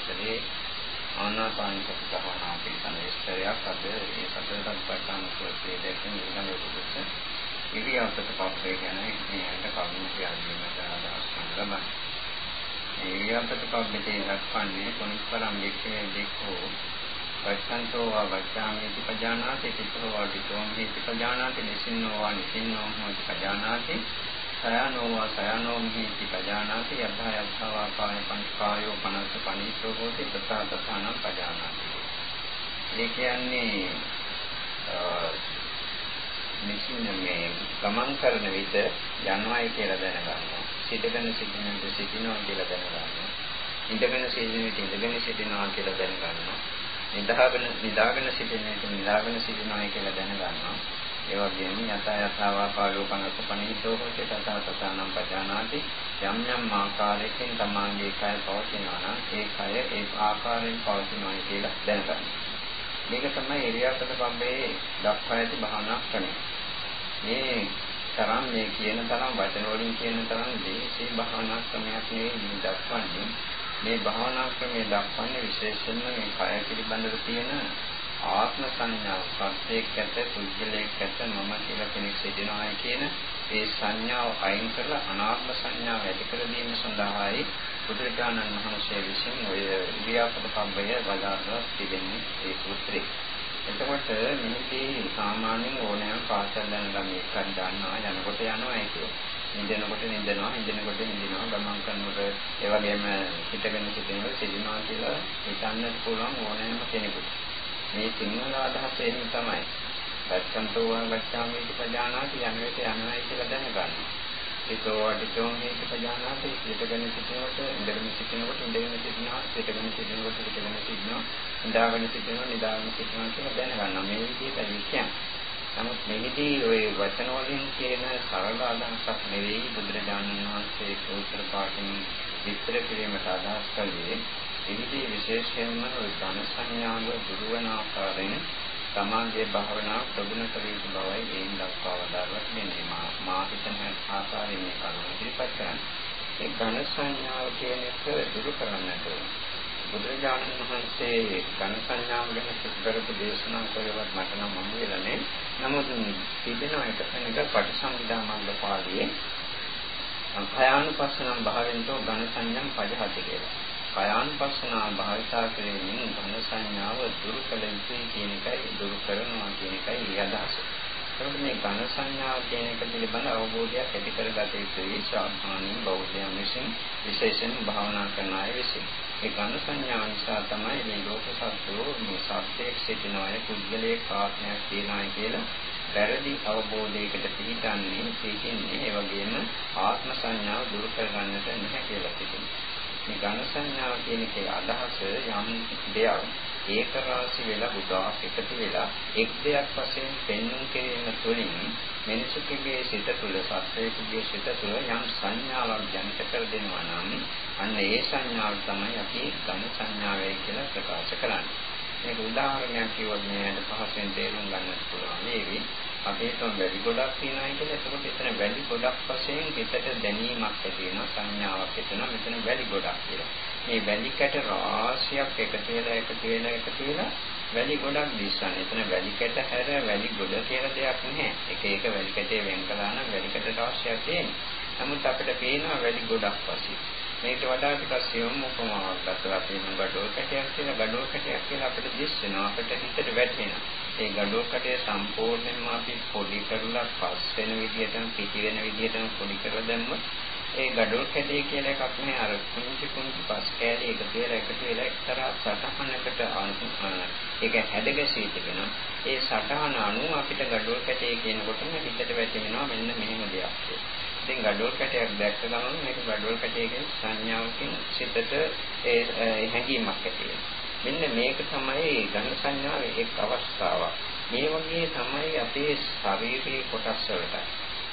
කලේ ආනාපාන සති භාවනාව පිළිබඳ විස්තරයක් අද මේ සතර සතිපට්ඨාන සූත්‍රයේ දැක්වෙන ඊළඟ කොටස ඉරියාපත පස්සේ ගැන මේකට කරුණු කියන්නට අදහස් කරන ලබන. ඉරියාපත පස්සේ දක්වන්නේ කොනිස්පරම් වික්ෂේ දෙකෝ වස්සන්තෝ වා වච්ඡාමේති පජානාති තිතෝ වා තිතෝ මේති පජානාති නිසින්නෝ වා නිසින්නෝ හෝති පජානාති සයනෝ වා සයනෝ මේති පජානාති යථා යථා වා කාය පංචකායෝ පනස පනිසෝ හෝති තථා තථානම් පජානාති. ඒ කියන්නේ නිසින්න මේ ගමන් කරන විට යනවායි කියලා දැනගන්නවා. සිටගෙන සිටින විට සිටිනවා කියලා දැනගන්නවා. ඉඳගෙන සිටින විට ඉඳගෙන සිටිනවා කියලා දැනගන්නවා. නිදාගෙන නිදාගෙන සිටින එක නිදාගෙන සිටිනවා කියලා දැනගන්නවා. ඒ වගේම යත යතාවා පාලෝකනත් පණීතෝ හොතේ තථා තථානම් පජානාති යම් යම් ආකාරයකින් තමාගේ කය පවතිනවා නම් ඒ කය ඒ ආකාරයෙන් පවතිනවා කියලා දැනගන්න. මේක තමයි එරියාපත පබ්බේ දක්වා ඇති භාවනා ක්‍රමය. මේ තරම් මේ කියන තරම් වචන වලින් කියන තරම් දේශී භාවනා ක්‍රමයක් නෙවෙයි දක්වන්නේ. මේ භාවනා ක්‍රමයේ දක්වන්නේ විශේෂයෙන්ම මේ කය පිළිබඳව තියෙන ආත්ම සංඥාව සත්‍යයක් ඇත පුද්ගලයක් ඇත මම කියලා කෙනෙක් සිටිනවා කියන ඒ සංඥාව අයින් කරලා අනාත්ම සංඥාව ඇති කර දීම සඳහායි බුදුරජාණන් වහන්සේ විසින් ඔය ඉරියාපත පබ්බය වදාළා තිබෙන්නේ ඒ සූත්‍රේ. එතකොට මෙහිදී සාමාන්‍යයෙන් ඕනෑම පාසල් යන ළමයෙක් හරි දන්නවා යනකොට යනවා ඒක. නිදනකොට නිදනවා හිඳනකොට හිඳිනවා ගමන් කරනකොට ඒ වගේම හිටගෙන සිටිනකොට සිටිනවා කියලා හිතන්නත් පුළුවන් ඕනෑම කෙනෙකුට මේ සිංහල අදහස එන්නේ තමයි ගච්ඡන්තෝ වා ගච්ඡාමි इति පජානාති යන විට යනවායි කියලා දැනගන්න. ඒකෝ අටිතෝ මේක පජානාති හිටගෙන සිටිනකොට ඉඳගෙන සිටිනකොට ඉඳගෙන සිටිනවා හිටගෙන සිටිනකොට හිටගෙන සිටිනවා නිදාගෙන සිටිනවා නිදාගෙන සිටිනවා කියලා දැනගන්න. මේ විදිහට කියන්නේ නමුත් මෙහිදී ওই වචන වලින් කියන සරල අදහසක් නෙවෙයි බුදුරජාණන් වහන්සේ සූත්‍ර පාඨයෙන් විස්තර කිරීමට අදහස් කළේ එහිදී විශේෂයෙන්ම ওই ඝන සංඥාව දුරු වන ආකාරයෙන් තමාගේ භාවනා ප්‍රගුණ කර යුතු බවයි එයින් දක්වා වදාළා කියන්නේ මා මා හිතන ආකාරයෙන් මේ කරුණ ඉදිරිපත් කරන්නේ ඒ ඝන සංඥාව කියන එක දුරු කරන්නට ඕනේ බුදුරජාණන් වහන්සේ ඝන සංඥාව ගැන කරපු දේශනා කරවත් මට නම් මම වෙලනේ. නමුත් තිබෙන එක තැනක පටිසම්භිදා මග්ග පාළියේ භයානුපස්සනම් භාවෙන්තෝ ඝන සංඥම් පජහති කියලා. භයානුපස්සනා භාවිතා කිරීමෙන් ඝන සංඥාව දුරු කළ යුතුයි කියන එකයි දුරු කරනවා කියන එකයි අදහස. එතකොට මේ ඝන සංඥාව කියන එක පිළිබඳ අවබෝධයක් ඇති කරගත යුතුයි සාමාන්‍ය බෞද්ධයන් විසින් විශේෂයෙන් භාවනා කරන අය විසින්. ඒ ඝන සංඥාව නිසා තමයි මේ ලෝක සත්‍යෝ මේ සත්‍යයක් සිටිනවාය පුද්ගලයේ ආත්මයක් තියනවාය කියලා වැරදි අවබෝධයකට පිටින්නේ තේින්නේ ඒ වගේම ආත්ම සංඥාව දුරු කරගන්නට නැහැ කියලා තිබෙනවා. මේ ඝන සංඥාව කියන එකේ අදහස යම් දෙයක් ඒක රාශි වෙලා ගොඩාක් එකතු වෙලා එක් දෙයක් වශයෙන් පෙන්වන කිරීම තුළින් මිනිසුකගේ සිත තුළ සත්‍යයේ සිත තුළ යම් සංඥාවක් ජනිත කර දෙනවා නම් අන්න ඒ සංඥාව තමයි අපි ඝන සංඥාවයි කියලා ප්‍රකාශ කරන්නේ. මේක උදාහරණයක් කිව්වොත් මෙයාට පහසෙන් තේරුම් ගන්නත් පුළුවන්. මේවි අපේ තොන් වැඩි ගොඩක් තියෙනවා කියලා එතකොට එතන වැඩි ගොඩක් වශයෙන් හිතට දැනීමක් ඇති වෙනවා සංඥාවක් එතන මෙතන වැඩි ගොඩක් කියලා. මේ වැලි කැට රාශියක් එකතු වෙලා එකතු වෙලා එකතු වෙලා වැලි ගොඩක් දිස්සන. එතන වැලි කැට හැර වැලි ගොඩ කියලා දෙයක් නැහැ. එක එක වැලි කැටේ වෙන් කළා නම් වැලි කැට රාශියක් තියෙනවා. නමුත් අපිට පේනවා වැලි ගොඩක් වශයෙන්. මේකට වඩා ටිකක් සියුම් උපමාවක් ගත්තා තියෙන gadol කැටයක් කියලා gadol කැටයක් කියලා අපිට දිස් වෙනවා. අපිට හිතට වැටෙනවා. ඒ gadol කැටය සම්පූර්ණයෙන්ම අපි පොඩි කරලා පස් වෙන විදිහටම පිටි වෙන විදිහටම පොඩි කරලා දැම්මොත් ඒ gadol කැටේ කියලා එකක් නෑ අර කුංචි කුංචි පස් කෑලි එකතු වෙලා එකතු වෙලා එක්තරා සටහනකට ඒක හැදගැසී තිබෙනවා. ඒ සටහන අනුව අපිට gadol කැටේ කියනකොටම හිතට වැටෙනවා මෙන්න මෙහෙම දෙයක්. ඉතින් gadol කැටයක් දැක්ක ගමන් මේක gadol කැටයකින් සංඥාවකින් සිතට ඒ හැඟීමක් ඇති මෙන්න මේක තමයි ඝන සංඥාවේ එක් අවස්ථාවක්. මේ වගේ තමයි අපේ ශාරීරික කොටස් වලට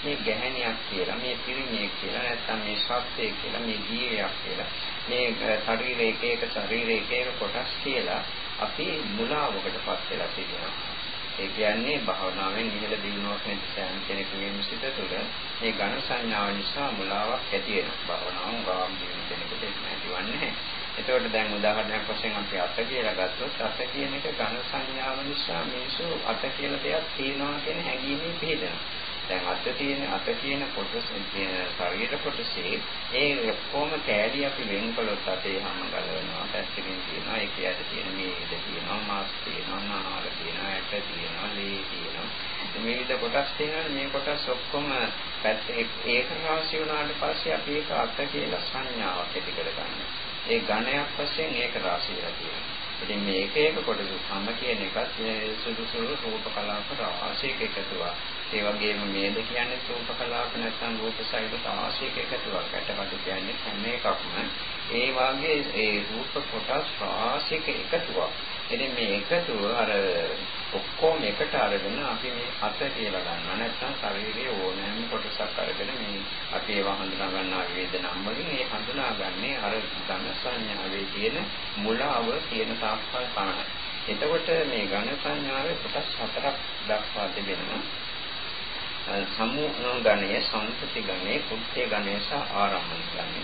මේ ගැහණියක් කියලා මේ පිරිමියෙක් කියලා නැත්නම් මේ ශක්තිය කියලා මේ ජීවයක් කියලා මේ ශරීරයේ එක එක ශරීරයේ එක එක කොටස් කියලා අපි මුලාවකටපත් වෙලා සිටිනවා ඒ කියන්නේ භාවනාවෙන් ඉහළ දිනුවක් නැති සෑම කෙනෙකුගේම සිත තුළ මේ ඝන සංඥාව නිසා මුලාවක් ඇති වෙනවා භාවනාව ගාම් දිනු කෙනෙකුට ඒක නැතිවන්නේ නැහැ එතකොට දැන් උදාහරණයක් වශයෙන් අපි අත කියලා ගත්තොත් අත කියන එක ඝන සංඥාව නිසා මිනිස්සු අත කියලා දෙයක් තියනවා කියන හැඟීමේ පිළිදෙනවා. දැන් අත තියෙන අත කියන කොටස ශරීර කොටසේ ඒ ඔක්කොම කෑලි අපි වෙන්කළොත් අපේ හැම ගලවනවා පැත්තකින් තියෙනවා ඒක යට තියෙන මේද තියෙනවා මාස් තියෙනවා නාල තියෙනවා ඇට තියෙනවා ලේ තියෙනවා. මේ විදිහ කොටස් තියෙනවා මේ කොටස් ඔක්කොම පැත්තේ ඒක රාශි වුණාට පස්සේ අපි ඒක අත කියලා සංඥාවක් ඇති කරගන්නවා. ඒ ඝණයක් වශයෙන් ඒක රාශියලා තියෙනවා. ඉතින් මේ එක එක කොටස. සම කියන එකත් සුදු සුදු රූප කලාප රාශියක එකතුවක්. ඒ වගේම මේද කියන්නේ රූප කලාප නැත්නම් රූප සහිත රාශියක එකතුවක්. ඇටපද කියන්නේ හැම එකක්ම ඒ වගේ ඒ රූප කොටස් රාශියක එකතුවක්. ඉතින් මේ එකතුව අර ඔක්කොම එකට අරගෙන අපි මේ අත කියලා ගන්නවා. නැත්නම් ශරීරයේ ඕනෑම කොටසක් අරගෙන මේ අපි ඒවා හඳුනා ගන්නා විවිධ නම් වලින් ඒ හඳුනාගන්නේ අර ඝන සංඥාවේ තියෙන මුලාව තියෙන තාක්කල් පමණයි. එතකොට මේ ඝන සංඥාවේ කොටස් හතරක් දක්වා තිබෙනවා. සමූහ ගණය, සංස්කෘති ගණය, කුත්‍ය ගණය සහ ආරම්භන ගණය.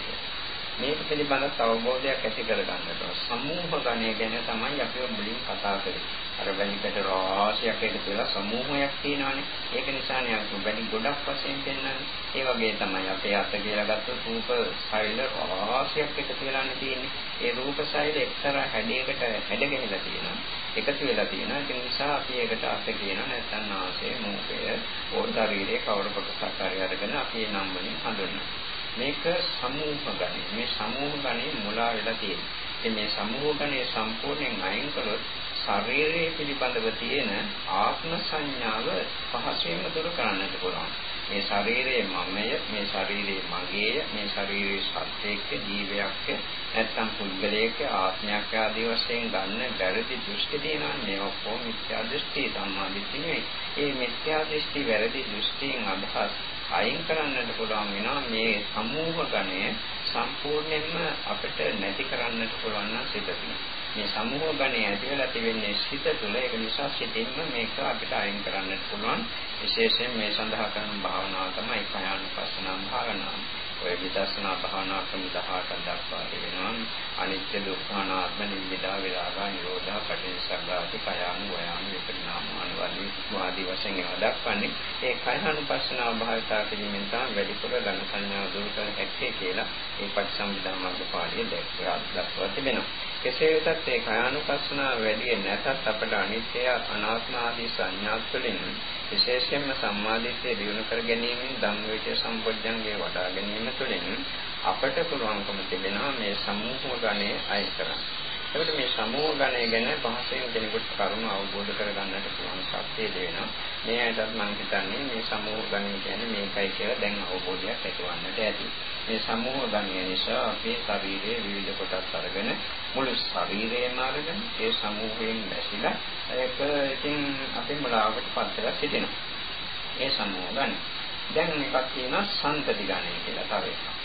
මේක පිළිබඳව අවබෝධයක් ඇති කරගන්නට සමූහ ගණය ගැන තමයි අපි මුලින් කතා කරේ. අර වැලිකට රාශියක් එකතු වෙලා සමූහයක් තියෙනවානේ. ඒක නිසානේ අපි වැලි ගොඩක් වශයෙන් පෙන්වන්නේ. ඒ වගේ තමයි අපේ අත කියලා ගත්තොත් රූප සෛල රාශියක් එකතු වෙලානේ තියෙන්නේ. ඒ රූප සෛල එක්තරා හැඩයකට හැඩ ගැහිලා තියෙනවා. එකතු වෙලා තියෙනවා. ඒ නිසා අපි ඒකට අත කියනවා නැත්නම් නාසය, මුඛය, ඕල් ශරීරයේ කවර කොටසක් හරි අරගෙන අපි ඒ නම් වලින් හඳුන්වනවා. මේක සමූහ ගණය. මේ සමූහ ගණය මුලා වෙලා තියෙනවා. ඉතින් මේ සමූහ ගණය සම්පූර්ණයෙන් අයින් කළොත් ශරීරයේ පිළිබඳව තියෙන ආත්ම සංඥාව පහසුවෙන්ම දුරු කරන්නට පුළුවන්. මේ ශරීරයේ මමය, මේ ශරීරයේ මගේය, මේ ශරීරයේ සත්‍යයක ජීවයක් නැත්තම් පුද්ගලයක ආත්මයක් ආදී වශයෙන් ගන්න වැරදි දෘෂ්ටි තියෙනවා. මේ ඔක්කොම මිත්‍යා දෘෂ්ටි සම්මා දිට්ඨිය නෙවෙයි. මේ මිත්‍යා දෘෂ්ටි වැරදි දෘෂ්ටියෙන් අදහස් අයින් කරන්නට පුළුවන් වෙනවා. මේ සමූහ ගණය සම්පූර්ණයෙන්ම අපිට නැති කරන්නට පුළුවන් නම් සිතකින් මේ සමූහ ගණය ඇති වෙලා තිබෙන්නේ සිත තුළ. ඒක නිසා සිතින්ම මේක අපිට අයින් කරන්නට පුළුවන්. විශේෂයෙන් මේ සඳහා කරන භාවනාව තමයි කායानुපස්සනා භාවනාව. ඔය විදර්ශනා භාවනා ක්‍රම 18ක් දක්වා තිබෙනවා. අනිත්‍ය දුක්ඛ අනාත්ම නිමිදා විරාගා නිරෝධා පටිච්චසමුප්පාදති කයානු වයානු විපරිණාම අනුවදී වාදී වශයෙන් ඒවා දක්වන්නේ. ඒ කයහනුපස්සනාව භාවිතා කිරීමෙන් තමයි වැඩිපුර ඝන සංඥාව දුරු කර හැක්කේ කියලා ඒ පටිසම්භිදා මාර්ග පාළිය දැක්වා දක්වා තිබෙනවා. කෙසේ වෙතත් ඒ කයහනුපස්සනාව වැඩි නැතත් අපට අනිත්‍ය අනාත්ම ආදී සංඥා තුළින් විශේෂයෙන්ම සම්මාදිට්ඨිය දිනු කර ගැනීමෙන් ධම්මවිචය සම්පොඥංගේ වඩා ගැනීම තුළින් අපට පුළුවන්කම තිබෙනවා මේ සමූහ ගණය අයින් කරන්න. එතකොට මේ සමූහ ගණය ගැන පහසෙන් කෙනෙකුට කරුණු අවබෝධ කරගන්නට පුළුවන් ශක්තිය දෙනවා. මේ ඇයිදත් මම හිතන්නේ මේ සමූහ ගණය කියන්නේ මේකයි කියලා දැන් අවබෝධයක් ඇතිවන්නට ඇති. මේ සමූහ ගණය නිසා අපේ ශරීරයේ විවිධ කොටස් අරගෙන මුළු ශරීරයම අරගෙන ඒ සමූහයෙන් දැසිලා ඒක ඉතින් අපේ මුලාවකට පත් වෙලා සිටිනවා. ඒ සමූහ ගණය. දැන් එකක් තියෙනවා සංතති ගණය කියලා තව එකක්.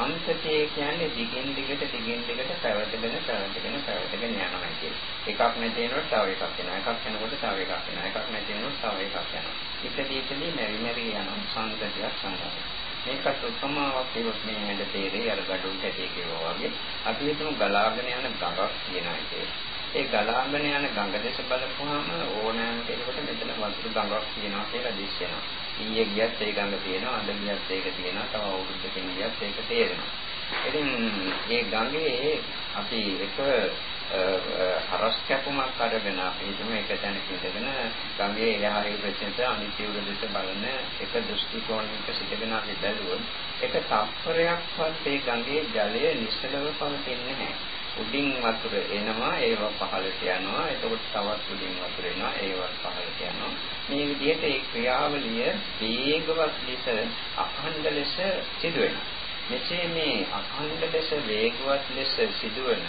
සංතතිය කියන්නේ දිගින් දිගට දිගින් දිගට පැවතගෙන පැවතගෙන පැවතගෙන යනවා කියන්නේ. එකක් නැති වෙනකොට තව එකක් එනවා. එකක් යනකොට තව එකක් එනවා. එකක් නැති වෙනකොට තව එකක් යනවා. ඉතින් ඉතින් මෙරි මෙරි යනවා සංතතියක් සංගතයි. මේකත් උපමාවක් කියොත් මේ හැඩ තේරෙයි අර gadun කැටේ කියනවා වගේ. අපි හිතමු ගලාගෙන යන ගඟක් තියෙනවා කියලා. ඒ ගලාගෙන යන ගඟ දෙස බලපුවාම ඕනෑම කෙනෙකුට මෙතන වතුර ගඟක් තියෙනවා කියලා දිස් වෙනවා. ඊයේ ගියත් ඒ ගඟ තියෙනවා, අද ගියත් ඒක තියෙනවා, තව අවුරුද්දකින් ගියත් ඒක තේරෙනවා. ඉතින් මේ ගඟේ අපි එක හරස් කැපුමක් අරගෙන අපි හිතමු එක තැනක ඉඳගෙන ගඟේ එහායි ප්‍රතිශත අනිත්‍ය උදෙස බලන එක දෘෂ්ටි කෝණයක සිටගෙන අපි බැලුවොත් එක තත්පරයක්වත් ඒ ගඟේ ජලය නිශ්චලව පවතින්නේ නැහැ. උඩින් වතුර එනවා ඒව පහළට යනවා එතකොට තවත් උඩින් වතුර එනවා ඒවත් පහළට යනවා මේ විදිහට ඒ ක්‍රියාවලිය වේගවත් ලෙස අඛණ්ඩ ලෙස සිදු වෙනවා මෙසේ මේ අඛණ්ඩ ලෙස වේගවත් ලෙස සිදුවන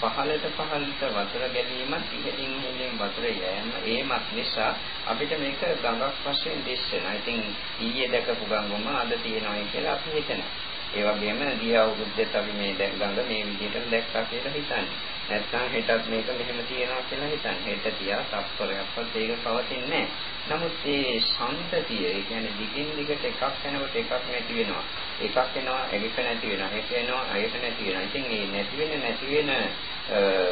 පහළට පහළට වතුර ගැනීමත් ඉහළින් ඉහළින් වතුර යෑම ඒමත් නිසා අපිට මේක ගඟක් වශයෙන් දිස් වෙනවා. ඉතින් ඊයේ දැකපු ගඟම අද තියෙනවායි කියලා අපි හිතනවා. ඒ වගේම ගිය අවුරුද්දේත් අපි මේ දැන් ගඟ මේ විදිහටම දැක්කා කියලා හිතන්නේ. නැත්නම් හෙටත් මේක මෙහෙම තියෙනවා කියලා හිතන්නේ. හෙට තියා තත්පරයක්වත් ඒක පවතින්නේ නැහැ. නමුත් මේ ශාන්තතිය, ඒ කියන්නේ දිගින් දිගට එකක් යනකොට එකක් නැති වෙනවා. එකක් එනවා, ඒක නැති වෙනවා. ඒක එනවා, ඒක නැති වෙනවා. ඉතින් මේ නැති වෙන නැති වෙන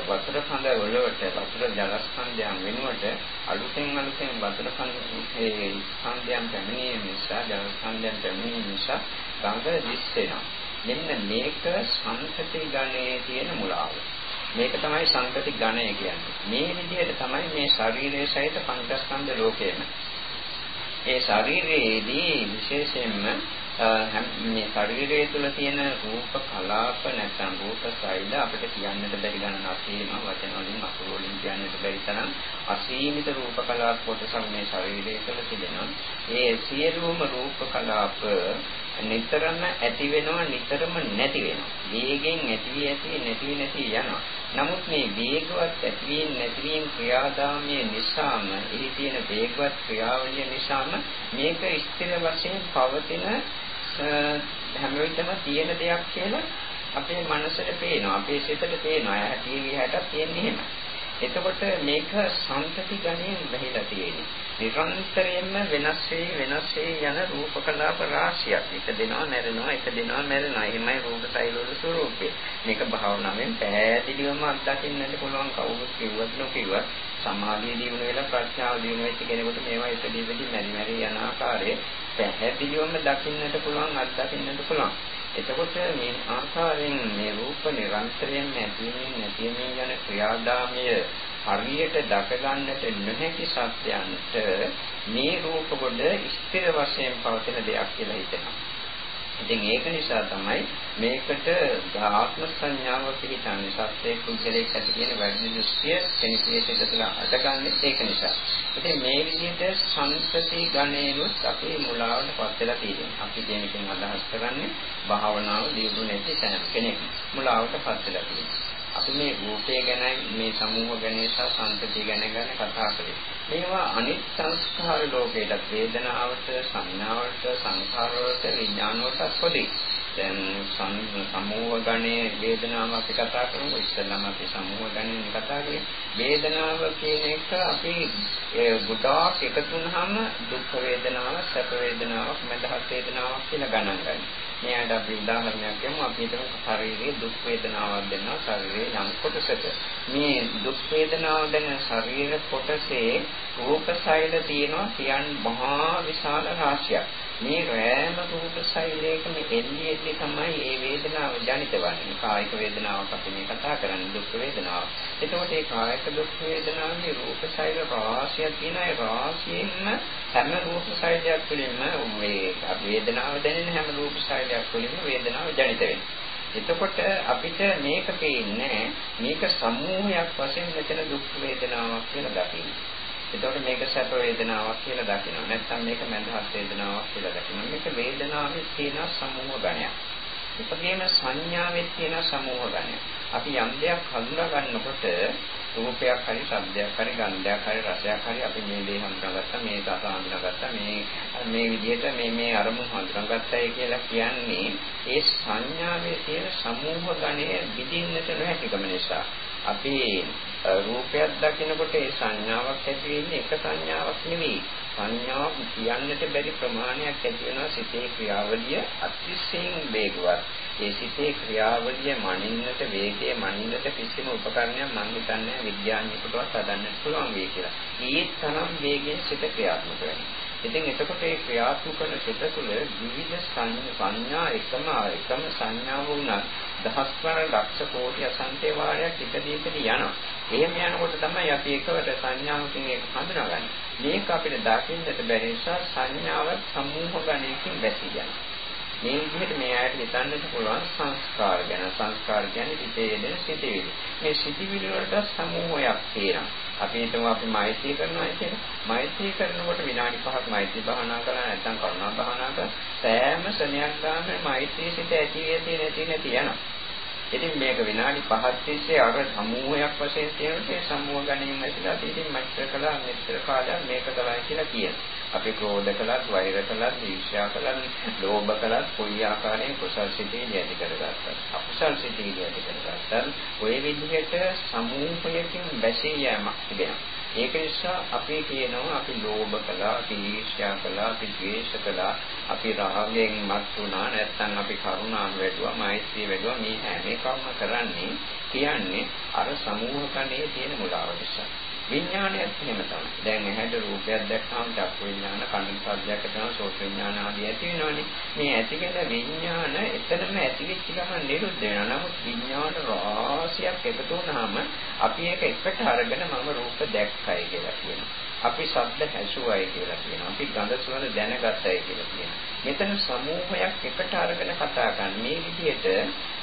වතුර කඳ වලට වතුර ජල ස්කන්ධයන් වෙනුවට අලුතෙන් අලුතෙන් වතුර කඳේ ස්කන්ධයන් පැමිණීම නිසා ජල ස්කන්ධයන් පැමිණීම නිසා ගඟ දිස් වෙනවා. මෙන්න මේක සංකති ගණයේ තියෙන මුලාව. මේක තමයි සංකති ගණය කියන්නේ. මේ විදිහට තමයි මේ ශරීරයේ සහිත පංචස්කන්ධ ලෝකයම. ඒ ශරීරයේදී විශේෂයෙන්ම මේ ශරීරය තුළ තියෙන රූප කලාප නැත්නම් රූප සෛල අපිට කියන්නට බැරි ගණන් අසීම වචන වලින් අකුරු වලින් කියන්නට බැරි තරම් අසීමිත රූප කලාප කොටසක් මේ ශරීරය තුළ තිබෙනවා. ඒ සියලුම රූප කලාප නිතරම ඇති වෙනවා නිතරම නැති වෙනවා. වේගෙන් ඇති වී ඇති නැති නැති යනවා. නමුත් මේ වේගවත් ඇතිවීම නැතිවීම ක්‍රියාදාමයේ නිසාම එහි තියෙන වේගවත් ක්‍රියාවලිය නිසාම මේක ස්ථිර වශයෙන් පවතින හැම විටම තියෙන දෙයක් කියලා අපේ මනසට පේනවා අපේ සිතට පේනවා ටීවී හැටක් තියෙන්නේ එහෙම. එතකොට මේක සංතති ගණයෙන් බහිලා තියෙන්නේ. නිරන්තරයෙන්ම වෙනස් වෙයි වෙනස් වෙයි යන රූප කලාප රාශියක්. එක දෙනවා මැරෙනවා එක දෙනවා මැරෙනවා. එහෙමයි රූප සෛලවල ස්වરૂපය. මේක භාවනාවෙන් පැහැදිලිවම අත්දකින්නට පුළුවන් කවුරුත් කිව්වත් නොකිව්වත් සමාධිය දිනු වෙලා ප්‍රඥාව දිනු වෙච්ච කෙනෙකුට මේවා ඉදදී වෙදී මෙරි මෙරි යන ආකාරයේ පැහැදිලිවම දකින්නට පුළුවන් අත්දකින්නට පුළුවන්. එතකොට මේ ආකාරයෙන් මේ රූප නිරන්තරයෙන් නැතිවීම නැතිවීම යන ක්‍රියාදාමය හරියට දක ගන්නට නොහැකි සත්‍යයන්ට මේ රූප කොට ස්ථිර වශයෙන් පවතින දෙයක් කියලා හිතෙනවා. ඉතින් ඒක නිසා තමයි මේකට ආත්ම සංඥාව පිළිතන්නේ සත්‍යයේ කුජලයක් ඇති කියන වැඩි දෘෂ්ටිය කෙනෙකුගේ සිතලා අටගන්නේ ඒක නිසා. ඉතින් මේ විදිහට සංස්කෘති ගණේනොත් අපේ මුලාවට පත් වෙලා තියෙනවා. අපි දෙනකින් අදහස් කරන්නේ භාවනාව දියුණු නැති තැන කෙනෙක් මුලාවට පත් වෙලා තියෙනවා. අපි මේ රූපය ගැන මේ සමූහ ගැන සහ සංතතිය ගැන ගැන කතා කරේ. මේවා අනිත් සංස්කාර ලෝකයට වේදනාවට, සංඥාවට, සංඛාරවලට, විඥානවලට පොදි. දැන් සමූහ ගණේ වේදනාව අපි කතා කරමු. ඉස්සෙල්ලාම අපි සමූහ ගණේ කතා කරේ. වේදනාව කියන එක අපි ගොඩාක් එකතු වුනහම දුක් වේදනාව, සැප වේදනාවක්, මඳහත් වේදනාවක් කියලා ගණන් ගන්නවා. මෙයාට අපි උදාහරණයක් ගමු අපි හිතමු ශරීරයේ දුක් වේදනාවක් දෙනවා ශරීරයේ යම් කොටසක මේ දුක් වේදනාව දැන ශරීර කොටසේ රූප සෛල තියෙනවා. කියන් මහා විශාල රාශියක්. මේ රෑම රූප සෛලයකම එල්ලි එල්ලි තමයි මේ වේදනාව ජනිත වන්නේ. කායික වේදනාවක් අපි මේ කතා කරන්නේ දුක් වේදනාව. එතකොට මේ කායික දුක් වේදනාවේ රූප සෛල රාශියක් තියෙන ඒ රාශියෙන්ම හැම රූප සෛලයක් තුළින්ම මේ වේදනාව දැනෙන හැම රූප සෛලයක් තුළින්ම වේදනාව ජනිත වෙනවා. එතකොට අපිට මේක පේන්නේ මේක සමූහයක් වශයෙන් මෙතන දුක් වේදනාවක් කියලා දකින්න. එතකොට මේක සැප වේදනාවක් කියලා දකිනවා. නැත්නම් මේක මඳහත් වේදනාවක් කියලා දකිනවා. මේක වේදනාවේ තියෙන සමූහ ගණයක්. ඒකගේම සංඥාවේ තියෙන සමූහ ගණයක්. අපි යම් දෙයක් හඳුනා ගන්නකොට රූපයක් හරි ශබ්දයක් හරි ගන්ධයක් හරි රසයක් හරි අපි මේ දේ හඳුනාගත්තා මේ රස හඳුනාගත්තා මේ මේ විදිහට මේ මේ අරමුණු හඳුනාගත්තයි කියලා කියන්නේ ඒ සංඥාවේ තියෙන සමූහ ගණය විදින්නට නොහැකිකම නිසා අපි රූපයක් දකිනකොට ඒ සංඥාවක් ඇති වෙන්නේ එක සංඥාවක් නෙවෙයි. සංඥාවක් කියන්නට බැරි ප්‍රමාණයක් ඇති වෙනවා සිතේ ක්‍රියාවලිය අතිශයින් වේගවත්. ඒ සිතේ ක්‍රියාවලිය මනින්නට වේගයේ මනින්නට කිසිම උපකරණයක් මම හිතන්නේ විද්‍යාඥයෙකුටවත් හදන්න පුළුවන් වෙයි කියලා. ඒ තරම් වේගයෙන් සිත ක්‍රියාත්මක වෙනවා. ඉතින් එතකොට මේ ක්‍රියාත්මක කරන සිත තුළ විවිධ සංඥා එකම එකම සංඥාව වුණත් දහස් ගණන් ලක්ෂ කෝටි අසංඛ්‍ය වාරයක් එක දීකදී යනවා. එහෙම යනකොට තමයි අපි එකවට සංඥාවකින් ඒක හඳුනාගන්නේ. මේක අපිට දකින්නට බැරි නිසා සංඥාවත් සමූහ ගණයකින් වැසී යනවා. මේ විදිහට මේ ආයත හිතන්නට පුළුවන් සංස්කාර ගැන සංස්කාර කියන්නේ හිතේ දෙන සිටිවිලි. මේ සිටිවිලි වලට සමූහයක් තියෙනවා. අපි හිතමු අපි මෛත්‍රී කරනවා කියලා. මෛත්‍රී කරනකොට විනාඩි 5ක් මෛත්‍රී භාවනා කරලා නැත්නම් කරුණා භාවනා කරලා සෑම ශරණයක් ගන්න මෛත්‍රී සිත ඇති වෙති නැති නැති යනවා. ඉතින් මේක විනාඩි 5ක් තිස්සේ අර සමූහයක් වශයෙන් තියෙනකොට ඒ සමූහ ගණනින් ඇතිලා ඉතින් මෛත්‍රී කළා මෙච්චර කාලයක් මේක තමයි කියලා කියනවා. අපි ක්‍රෝධ කළත්, වෛර කළත්, ඊර්ෂ්‍යා කළත්, ලෝභ කළත්, කොයි ආකාරයෙන් කුසල් සිතේ ඇති කරගත්තත්, අකුසල් සිතේ ඇති කරගත්තත්, ওই විදිහට සමූහයකින් බැසී යෑමක් තිබෙනවා. ඒක නිසා අපි කියනවා අපි ලෝභ කළා, අපි ඊර්ෂ්‍යා කළා, අපි ද්වේෂ කළා, අපි රාගයෙන් මත් වුණා, නැත්නම් අපි කරුණාව වැඩුවා, මෛත්‍රිය වැඩුවා. මේ හැම එකක්ම කරන්නේ කියන්නේ අර සමූහ කණේ තියෙන මුලාව නිසා. විඥානයත් එහෙම තමයි. දැන් ඇහැට රූපයක් දැක්කම චක්ක විඥාන, කනින් සද්දයක් කරනවා, සෝත විඥාන ආදී ඇති වෙනවනේ. මේ ඇතිකල විඥාන එතනම ඇති වෙච්ච ගමන් නිරුද්ධ වෙනවා. නමුත් විඥාන රාශියක් එකතු වුණාම අපි ඒක එකට අරගෙන මම රූප දැක්කයි කියලා කියනවා. අපි ශබ්ද හැසුවයි කියලා කියනවා. අපි ගඳ සුවඳ දැනගත්තයි කියලා කියනවා. මෙතන සමූහයක් එකට අරගෙන කතා කරන මේ විදිහට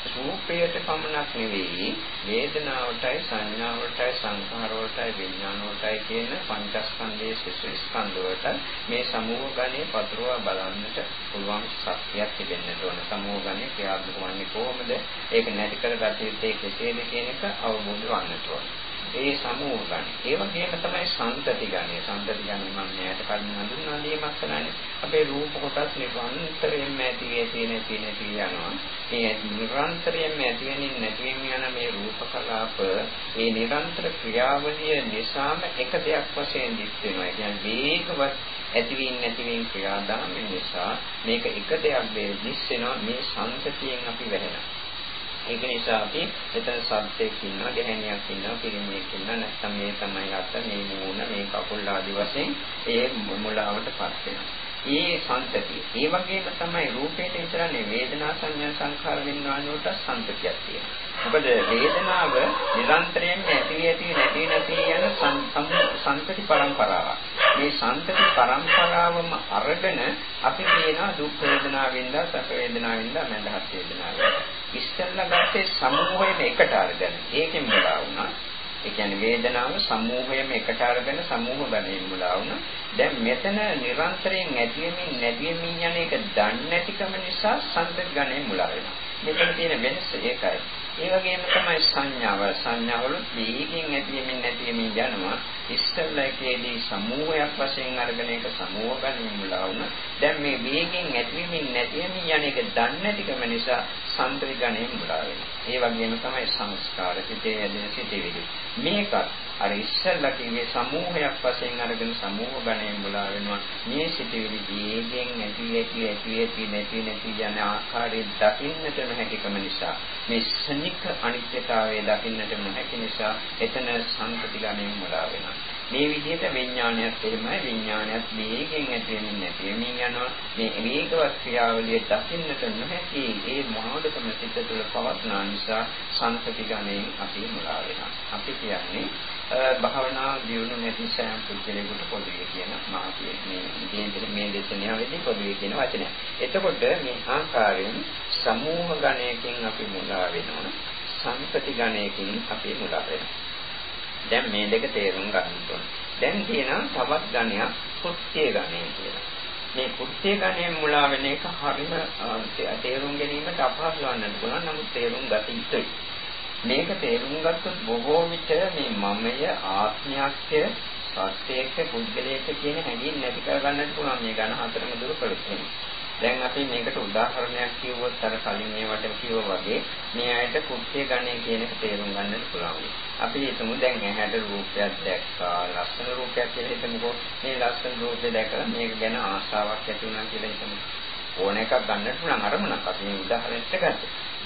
රූපයට පමණක් නෙවෙයි වේදනාවටයි සංඥාවටයි සංඛාර වලටයි විඥාන වලටයි කියන පංචස්කන්ධයේ සිසු ස්කන්ධ වලට මේ සමූහ ගණේ පතුරවා බලන්නට පුළුවන් ශක්තියක් තිබෙන්නට ඕන සමූහ ගණේ ක්‍රියාත්මක වන්නේ කොහොමද ඒක නැති කරගත යුත්තේ කෙසේද කියන එක අවබෝධ වන්නට ඕන ඒ සමූහ ගණ. ඒ වගේම තමයි සංතති ගණය. සංතති ගණය මම මෙයාට කලින් හඳුන්වා දීමක් කරන්නේ. අපේ රූප කොටස් නිරන්තරයෙන්ම ඇති වෙති නැති නැති යනවා. මේ නිරන්තරයෙන්ම ඇති වෙනින් නැති වෙමින් යන මේ රූප කලාප ඒ නිරන්තර ක්‍රියාවලිය නිසාම එක දෙයක් වශයෙන් දිස් වෙනවා. ඒ කියන්නේ වේගවත් ඇතිවීම නැතිවීම ක්‍රියාදාම නිසා මේක එක දෙයක් දිස් වෙනවා මේ සංතතියෙන් අපි වැහෙනවා. ඒක නිසා අපි එතන සද්දයක් ඉන්නවා, ගැහණියක් ඉන්නවා, පිරිමියෙක් ඉන්නවා, නැත්නම් මේ තමයි අත, මේ මූණ, මේ කකුල් ආදී වශයෙන් ඒ මුලාවටපත් වෙනවා. ඒ සංතතිය. ඒ වගේම තමයි රූපේට විතරනේ වේදනා සංඥා සංඛාර විඥානවලට සංතතියක් තියෙනවා. මොකද වේදනාව නිරන්තරයෙන්ම ඇති ඇති නැති නැති යන සංතති පරම්පරාවක්. මේ සංතති පරම්පරාවම අරගෙන අපි කියනවා දුක් වේදනාවෙන්ද සැප වේදනාවෙන්ද මඳහත් වේදනාවෙන්ද. ඉස්සෙල්ලා ගත්තේ සමූහයෙන් එකට අරගෙන. ඒකෙන් මුලා වුණා. ඒ කියන්නේ වේදනාව සමූහයෙන් එකට අරගෙන සමූහ ගණයෙන් මුලා වුණා. දැන් මෙතන නිරන්තරයෙන් ඇතිවෙමින් නැතිවෙමින් යන එක දන්නේ නැතිකම නිසා සංතති ගණයෙන් මුලා වෙනවා. මෙතන තියෙන වෙනස ඒකයි. ඒ වගේම තමයි සංඥාව. සංඥාවල දීකින් ඇතිවෙමින් නැතිවෙමින් යනවා. ඉස්තරලකේදී සමූහයක් වශයෙන් අරගෙන ඒක සමූහ ගණන් මුලා වුණා. දැන් මේ වේගෙන් ඇතිවෙමින් නැතිවෙමින් යන එක දන්නේ නැතිකම නිසා සම්ත්‍රි ගණන් මුලා වෙනවා. ඒ වගේම තමයි සංස්කාර සිතේ ඇදෙන සිතේවිලි. මේකත් අර ඉස්සල්ලා කිව්වේ සමූහයක් වශයෙන් අරගෙන සමූහ ගණයෙන් මුලා වෙනවා. මේ සිතේවිලි වේගෙන් ඇති ඇති ඇති ඇති නැති නැති යන ආකාරය දකින්නට නොහැකිකම නිසා මේ ශනික අනිත්‍යතාවය දකින්නට නොහැකි නිසා එතන සංකති ගණයෙන් මුලා වෙනවා. මේ විදිහට විඥානයත් එහෙමයි විඥානයත් වේගෙන් ඇති වෙමින් නැති වෙමින් යනවා මේ වේගවත් ක්‍රියාවලිය දකින්නට නොහැකි ඒ මනෝදකම සිත තුළ පවත්නා නිසා සංකති ගණයෙන් අපි මුලා වෙනවා අපි කියන්නේ භාවනා දියුණු නැති සෑම පුද්ගලයෙකුට පොදුවේ කියන මාතිය මේ මේ මේ දේශනාවේදී පොදුවේ කියන වචනය. එතකොට මේ ආකාරයෙන් සමූහ ගණයකින් අපි මුලා වෙනවා. සංකති ගණයකින් අපි මුලා වෙනවා. දැන් මේ දෙක තේරුම් ගන්න ඕනේ. දැන් තියෙනවා තවත් ගණයක් කුත්‍ය ගණය කියලා. මේ කුත්‍ය ගණයෙන් මුලා වෙන එක හරිම තේරුම් ගැනීමට අපහසු වන්නත් පුළුවන්. නමුත් තේරුම් ගත යුතුයි. මේක තේරුම් ගත්තොත් බොහෝ විට මේ මමය ආත්මයක්ය සත්‍යයක පුද්ගලයක කියන හැඟීම් නැති කරගන්නත් පුළුවන් මේ ගණ හතරම දුරු කළොත් දැන් අපි මේකට උදාහරණයක් කිව්වොත් අර කලින් මේවට කිව්වා වගේ මේ ආයත කුට්ටිය ගණය කියන එක තේරුම් ගන්නත් පුළුවන්. අපි හිතමු දැන් ඇහැට රූපයක් දැක්කා ලස්සන රූපයක් කියලා හිතමුකෝ මේ ලස්සන රූපේ දැකලා මේක ගැන ආශාවක් ඇති වුණා කියලා හිතමු. ඕන එකක් ගන්නට පුළුවන් අරමුණක් අපි මේ උදාහරණයක් ගත්තා.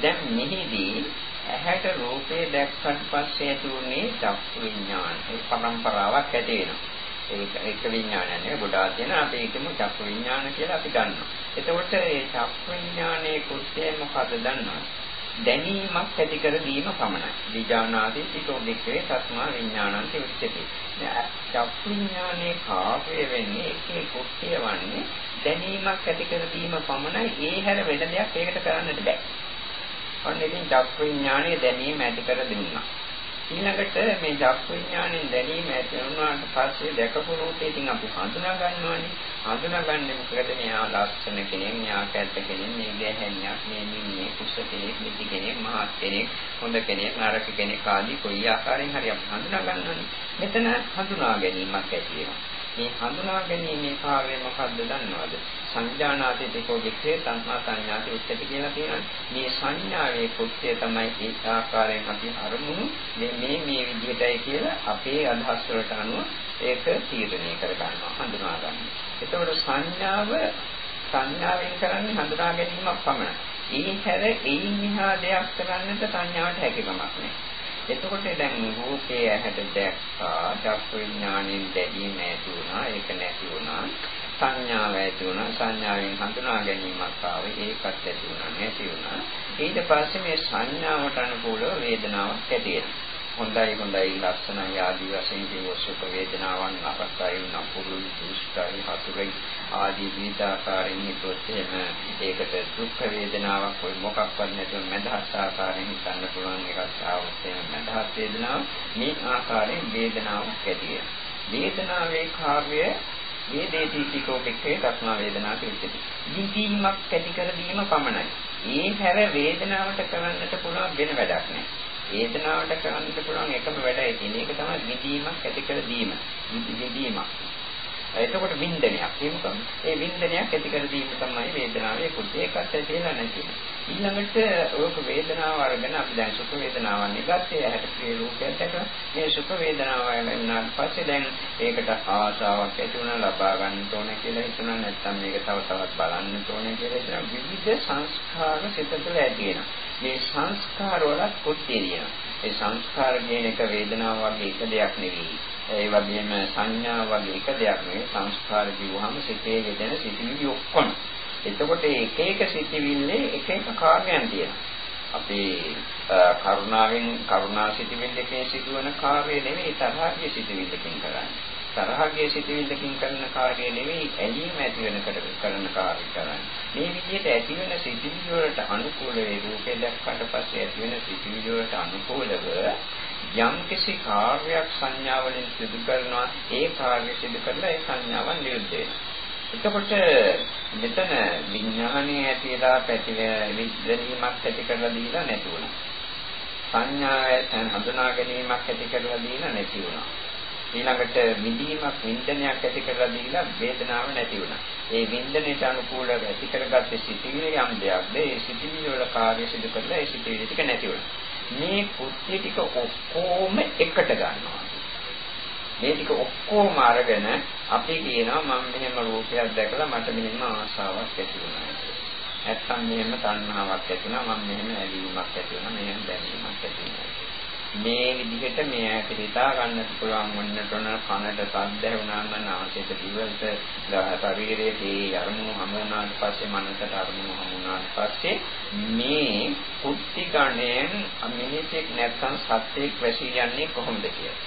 දැන් මෙහිදී ඇහැට රූපේ දැක්කට පස්සේ ඇතිුනේ චක්කු විඥාන. ඒ පරම්පරාවක් ඇති වෙනවා. ඒක එක විඥානයක් නෙවෙයි ගොඩාක් තියෙන අපි හිතමු චක්කු විඥාන කියලා අපි ගන්නවා. එතකොට මේ චක්කු විඥානයේ කෘත්‍යය මොකද දන්නවද? දැනීමක් ඇති කර දීම පමණයි. විඥානාදී චිතෝ වික්‍රේ තස්මා විඥානන්ති උච්චති. චක්කු විඥානයේ කාර්යය වෙන්නේ ඒකේ කෘත්‍යය වන්නේ දැනීමක් ඇති කර දීම පමණයි. ඒ හැර වෙන දෙයක් ඒකට කරන්නට බෑ. අන්න ඉතින් චක්ක විඥානය දැනීම ඇති කර දුන්නා. ඊළඟට මේ චක්ක විඥාණයෙන් දැනීම ඇති වුණාට පස්සේ දැකපු රූපේ ඉතින් අපි හඳුනා ගන්නවානේ. හඳුනාගන්නේ මොකද මෙයා ලස්සන කෙනෙක්, මෙයා කැත්ත කෙනෙක්, මේ ගැහැණියක්, මේ නින්නේ කුස කෙනෙක්, මිටි කෙනෙක්, මහත් කෙනෙක්, හොඳ කෙනෙක්, නරක කෙනෙක් ආදී කොයි ආකාරයෙන් හරි අපි හඳුනා ගන්නවානේ. මෙතන හඳුනා ගැනීමක් ඇති වෙනවා. මේ හඳුනා ගැනීමේ කාර්යය මොකක්ද දන්නවද? සංජානාති තිකෝ වික්‍රේ තණ්හා සංඥාති උච්චති කියලා තියෙනවා. මේ සංඥාවේ කෘත්‍යය තමයි ඒ ආකාරයෙන් අපි අරමුණු මේ මේ මේ විදිහටයි කියලා අපේ අදහස් වලට අනුව ඒක තීරණය කර ගන්නවා හඳුනා ගන්නවා. එතකොට සංඥාව සංඥාවෙන් කරන්නේ හඳුනා ගැනීමක් පමණයි. ඒ හැර එයින් එහා දෙයක් කරන්නට සංඥාවට හැකියාවක් නැහැ. එතකොට දැන් රූපේ ඇහැට දැක්කා චක්ක විඥාණයෙන් දැකීම ඇති වුණා ඒක නැති වුණා සංඥාව ඇති වුණා සංඥාවෙන් හඳුනා ගැනීමක් ආවේ ඒකත් ඇති වුණා නැති වුණා. ඊට පස්සේ මේ සංඥාවට අනුකූලව වේදනාවක් ඇති වෙනවා. හොඳයි හොඳයි ලස්සනයි ආදී වශයෙන් කියව සුඛ වේදනාවන් අපස්සයි නපුරු දුෂ්ටයි හතුරයි ආදී විවිධාකාරයෙන් හිතුවොත් එහෙම ඒකට දුක් වේදනාවක් කොයි මොකක්වත් නැතුව මදහස් ආකාරයෙන් හිතන්න පුළුවන් එකක් ආවොත් එහෙම මදහස් වේදනාව මේ ආකාරයෙන් වේදනාවක් ඇති වේදනාවේ කාර්යය වේදේති තිකෝ පිටේ දස්නා වේදනා කිව්වේ. විඳීමක් ඇති කර දීම පමණයි. ඒ හැර වේදනාවට කරන්නට පුළුවන් වෙන වැඩක් නැහැ. වේදනාවට කරන්නට පුළුවන් එකම වැඩයි තියෙන්නේ. ඒක තමයි විඳීමක් ඇති කර දීම. විඳීමක්. එතකොට වින්දනයක්. ඒ මොකද? ඒ වින්දනයක් ඇති කර දීම තමයි වේදනාවේ කුත් ඒකත් ඇතිලා නැති. ඊළඟට ඕක වේදනාව අරගෙන අපි දැන් සුඛ වේදනාවන් ඉගත්තේ ඇහැට ප්‍රිය රූපයක් දැකලා මේ සුඛ වේදනාව ලැබුණාට පස්සේ දැන් ඒකට ආසාවක් ඇති වුණා ලබා ගන්න ඕනේ කියලා හිතුණා නැත්නම් මේක තව තවත් බලන්න ඕනේ කියලා හිතන විවිධ සංස්කාර සිත තුළ ඇති වෙනවා. මේ සංස්කාර වල කුත් තියෙනවා. ඒ සංස්කාර කියන එක වේදනාව වගේ එක දෙයක් නෙවෙයි. ඒ වගේම සංඥා වගේ එක දෙයක් නෙවෙයි සංස්කාර කිව්වහම සිතේ යෙදෙන සිතිවිලි ඔක්කොම. එතකොට එක එක සිතිවිල්ලේ එක එක කාර්යයන් තියෙනවා. අපේ කරුණාවෙන් කරුණා සිතිවිල්ලකින් සිදුවන කාර්යය නෙවෙයි තරහගේ සිතිවිල්ලකින් කරන්නේ. තරහගේ සිතිවිල්ලකින් කරන කාර්යය නෙවෙයි ඇලීම ඇති වෙන කරන කාර්යය කරන්නේ. මේ විදිහට ඇති වෙන සිතිවිලි වලට අනුකූල වේ රූපේ දැක්කට පස්සේ ඇති වෙන සිතිවිලි වලට අනුකූලව යම් කිසි කාර්යයක් සංඥාවලින් සිදු කරනවා ඒ කාර්ය සිදු කරලා ඒ සංඥාවන් නිරුද්ධ වෙනවා. එතකොට මෙතන විඥානයේ ඇතිලා පැතිරීමක් ඇති කරලා දීලා නැති වුණා. සංඥාවෙන් හඳුනා ගැනීමක් ඇති කරලා දීලා නැති වුණා. ඊළඟට විඳීමක් වින්දනයක් ඇති කරලා දීලා වේදනාව නැති වුණා. ඒ වින්දනයට අනුකූලව ඇති කරගත්තේ සිතිවිලි යම් දෙයක්ද ඒ සිතිවිලි වල කාර්ය සිදු කරලා ඒ සිතිවිලි ටික නැති වුණා. මේ කුත්‍ය ටික ඔක්කොම එකට ගන්නවා. මේ ටික ඔක්කොම අරගෙන අපි කියනවා මම මෙහෙම රූපයක් දැකලා මට මෙහෙම ආශාවක් ඇති වුණා කියලා. නැත්තම් මෙහෙම තණ්හාවක් ඇති වුණා මම මෙහෙම ඇලීමක් ඇති වුණා මෙහෙම දැනීමක් ඇති වුණා. මේ විදිහට මේ ඇයට හිතා ගන්නත් පුළුවන් වන්නට උන කනට සද්ද ඇහුණාම නාසයට දිවට ශරීරයේ තේ අරමුණු හමු වුණාට පස්සේ මනසට අරමුණු හමු වුණාට පස්සේ මේ කුට්ටි ගණයෙන් මිනිසෙක් නැත්නම් සත්‍යයක් වැසී යන්නේ කොහොමද කියලා.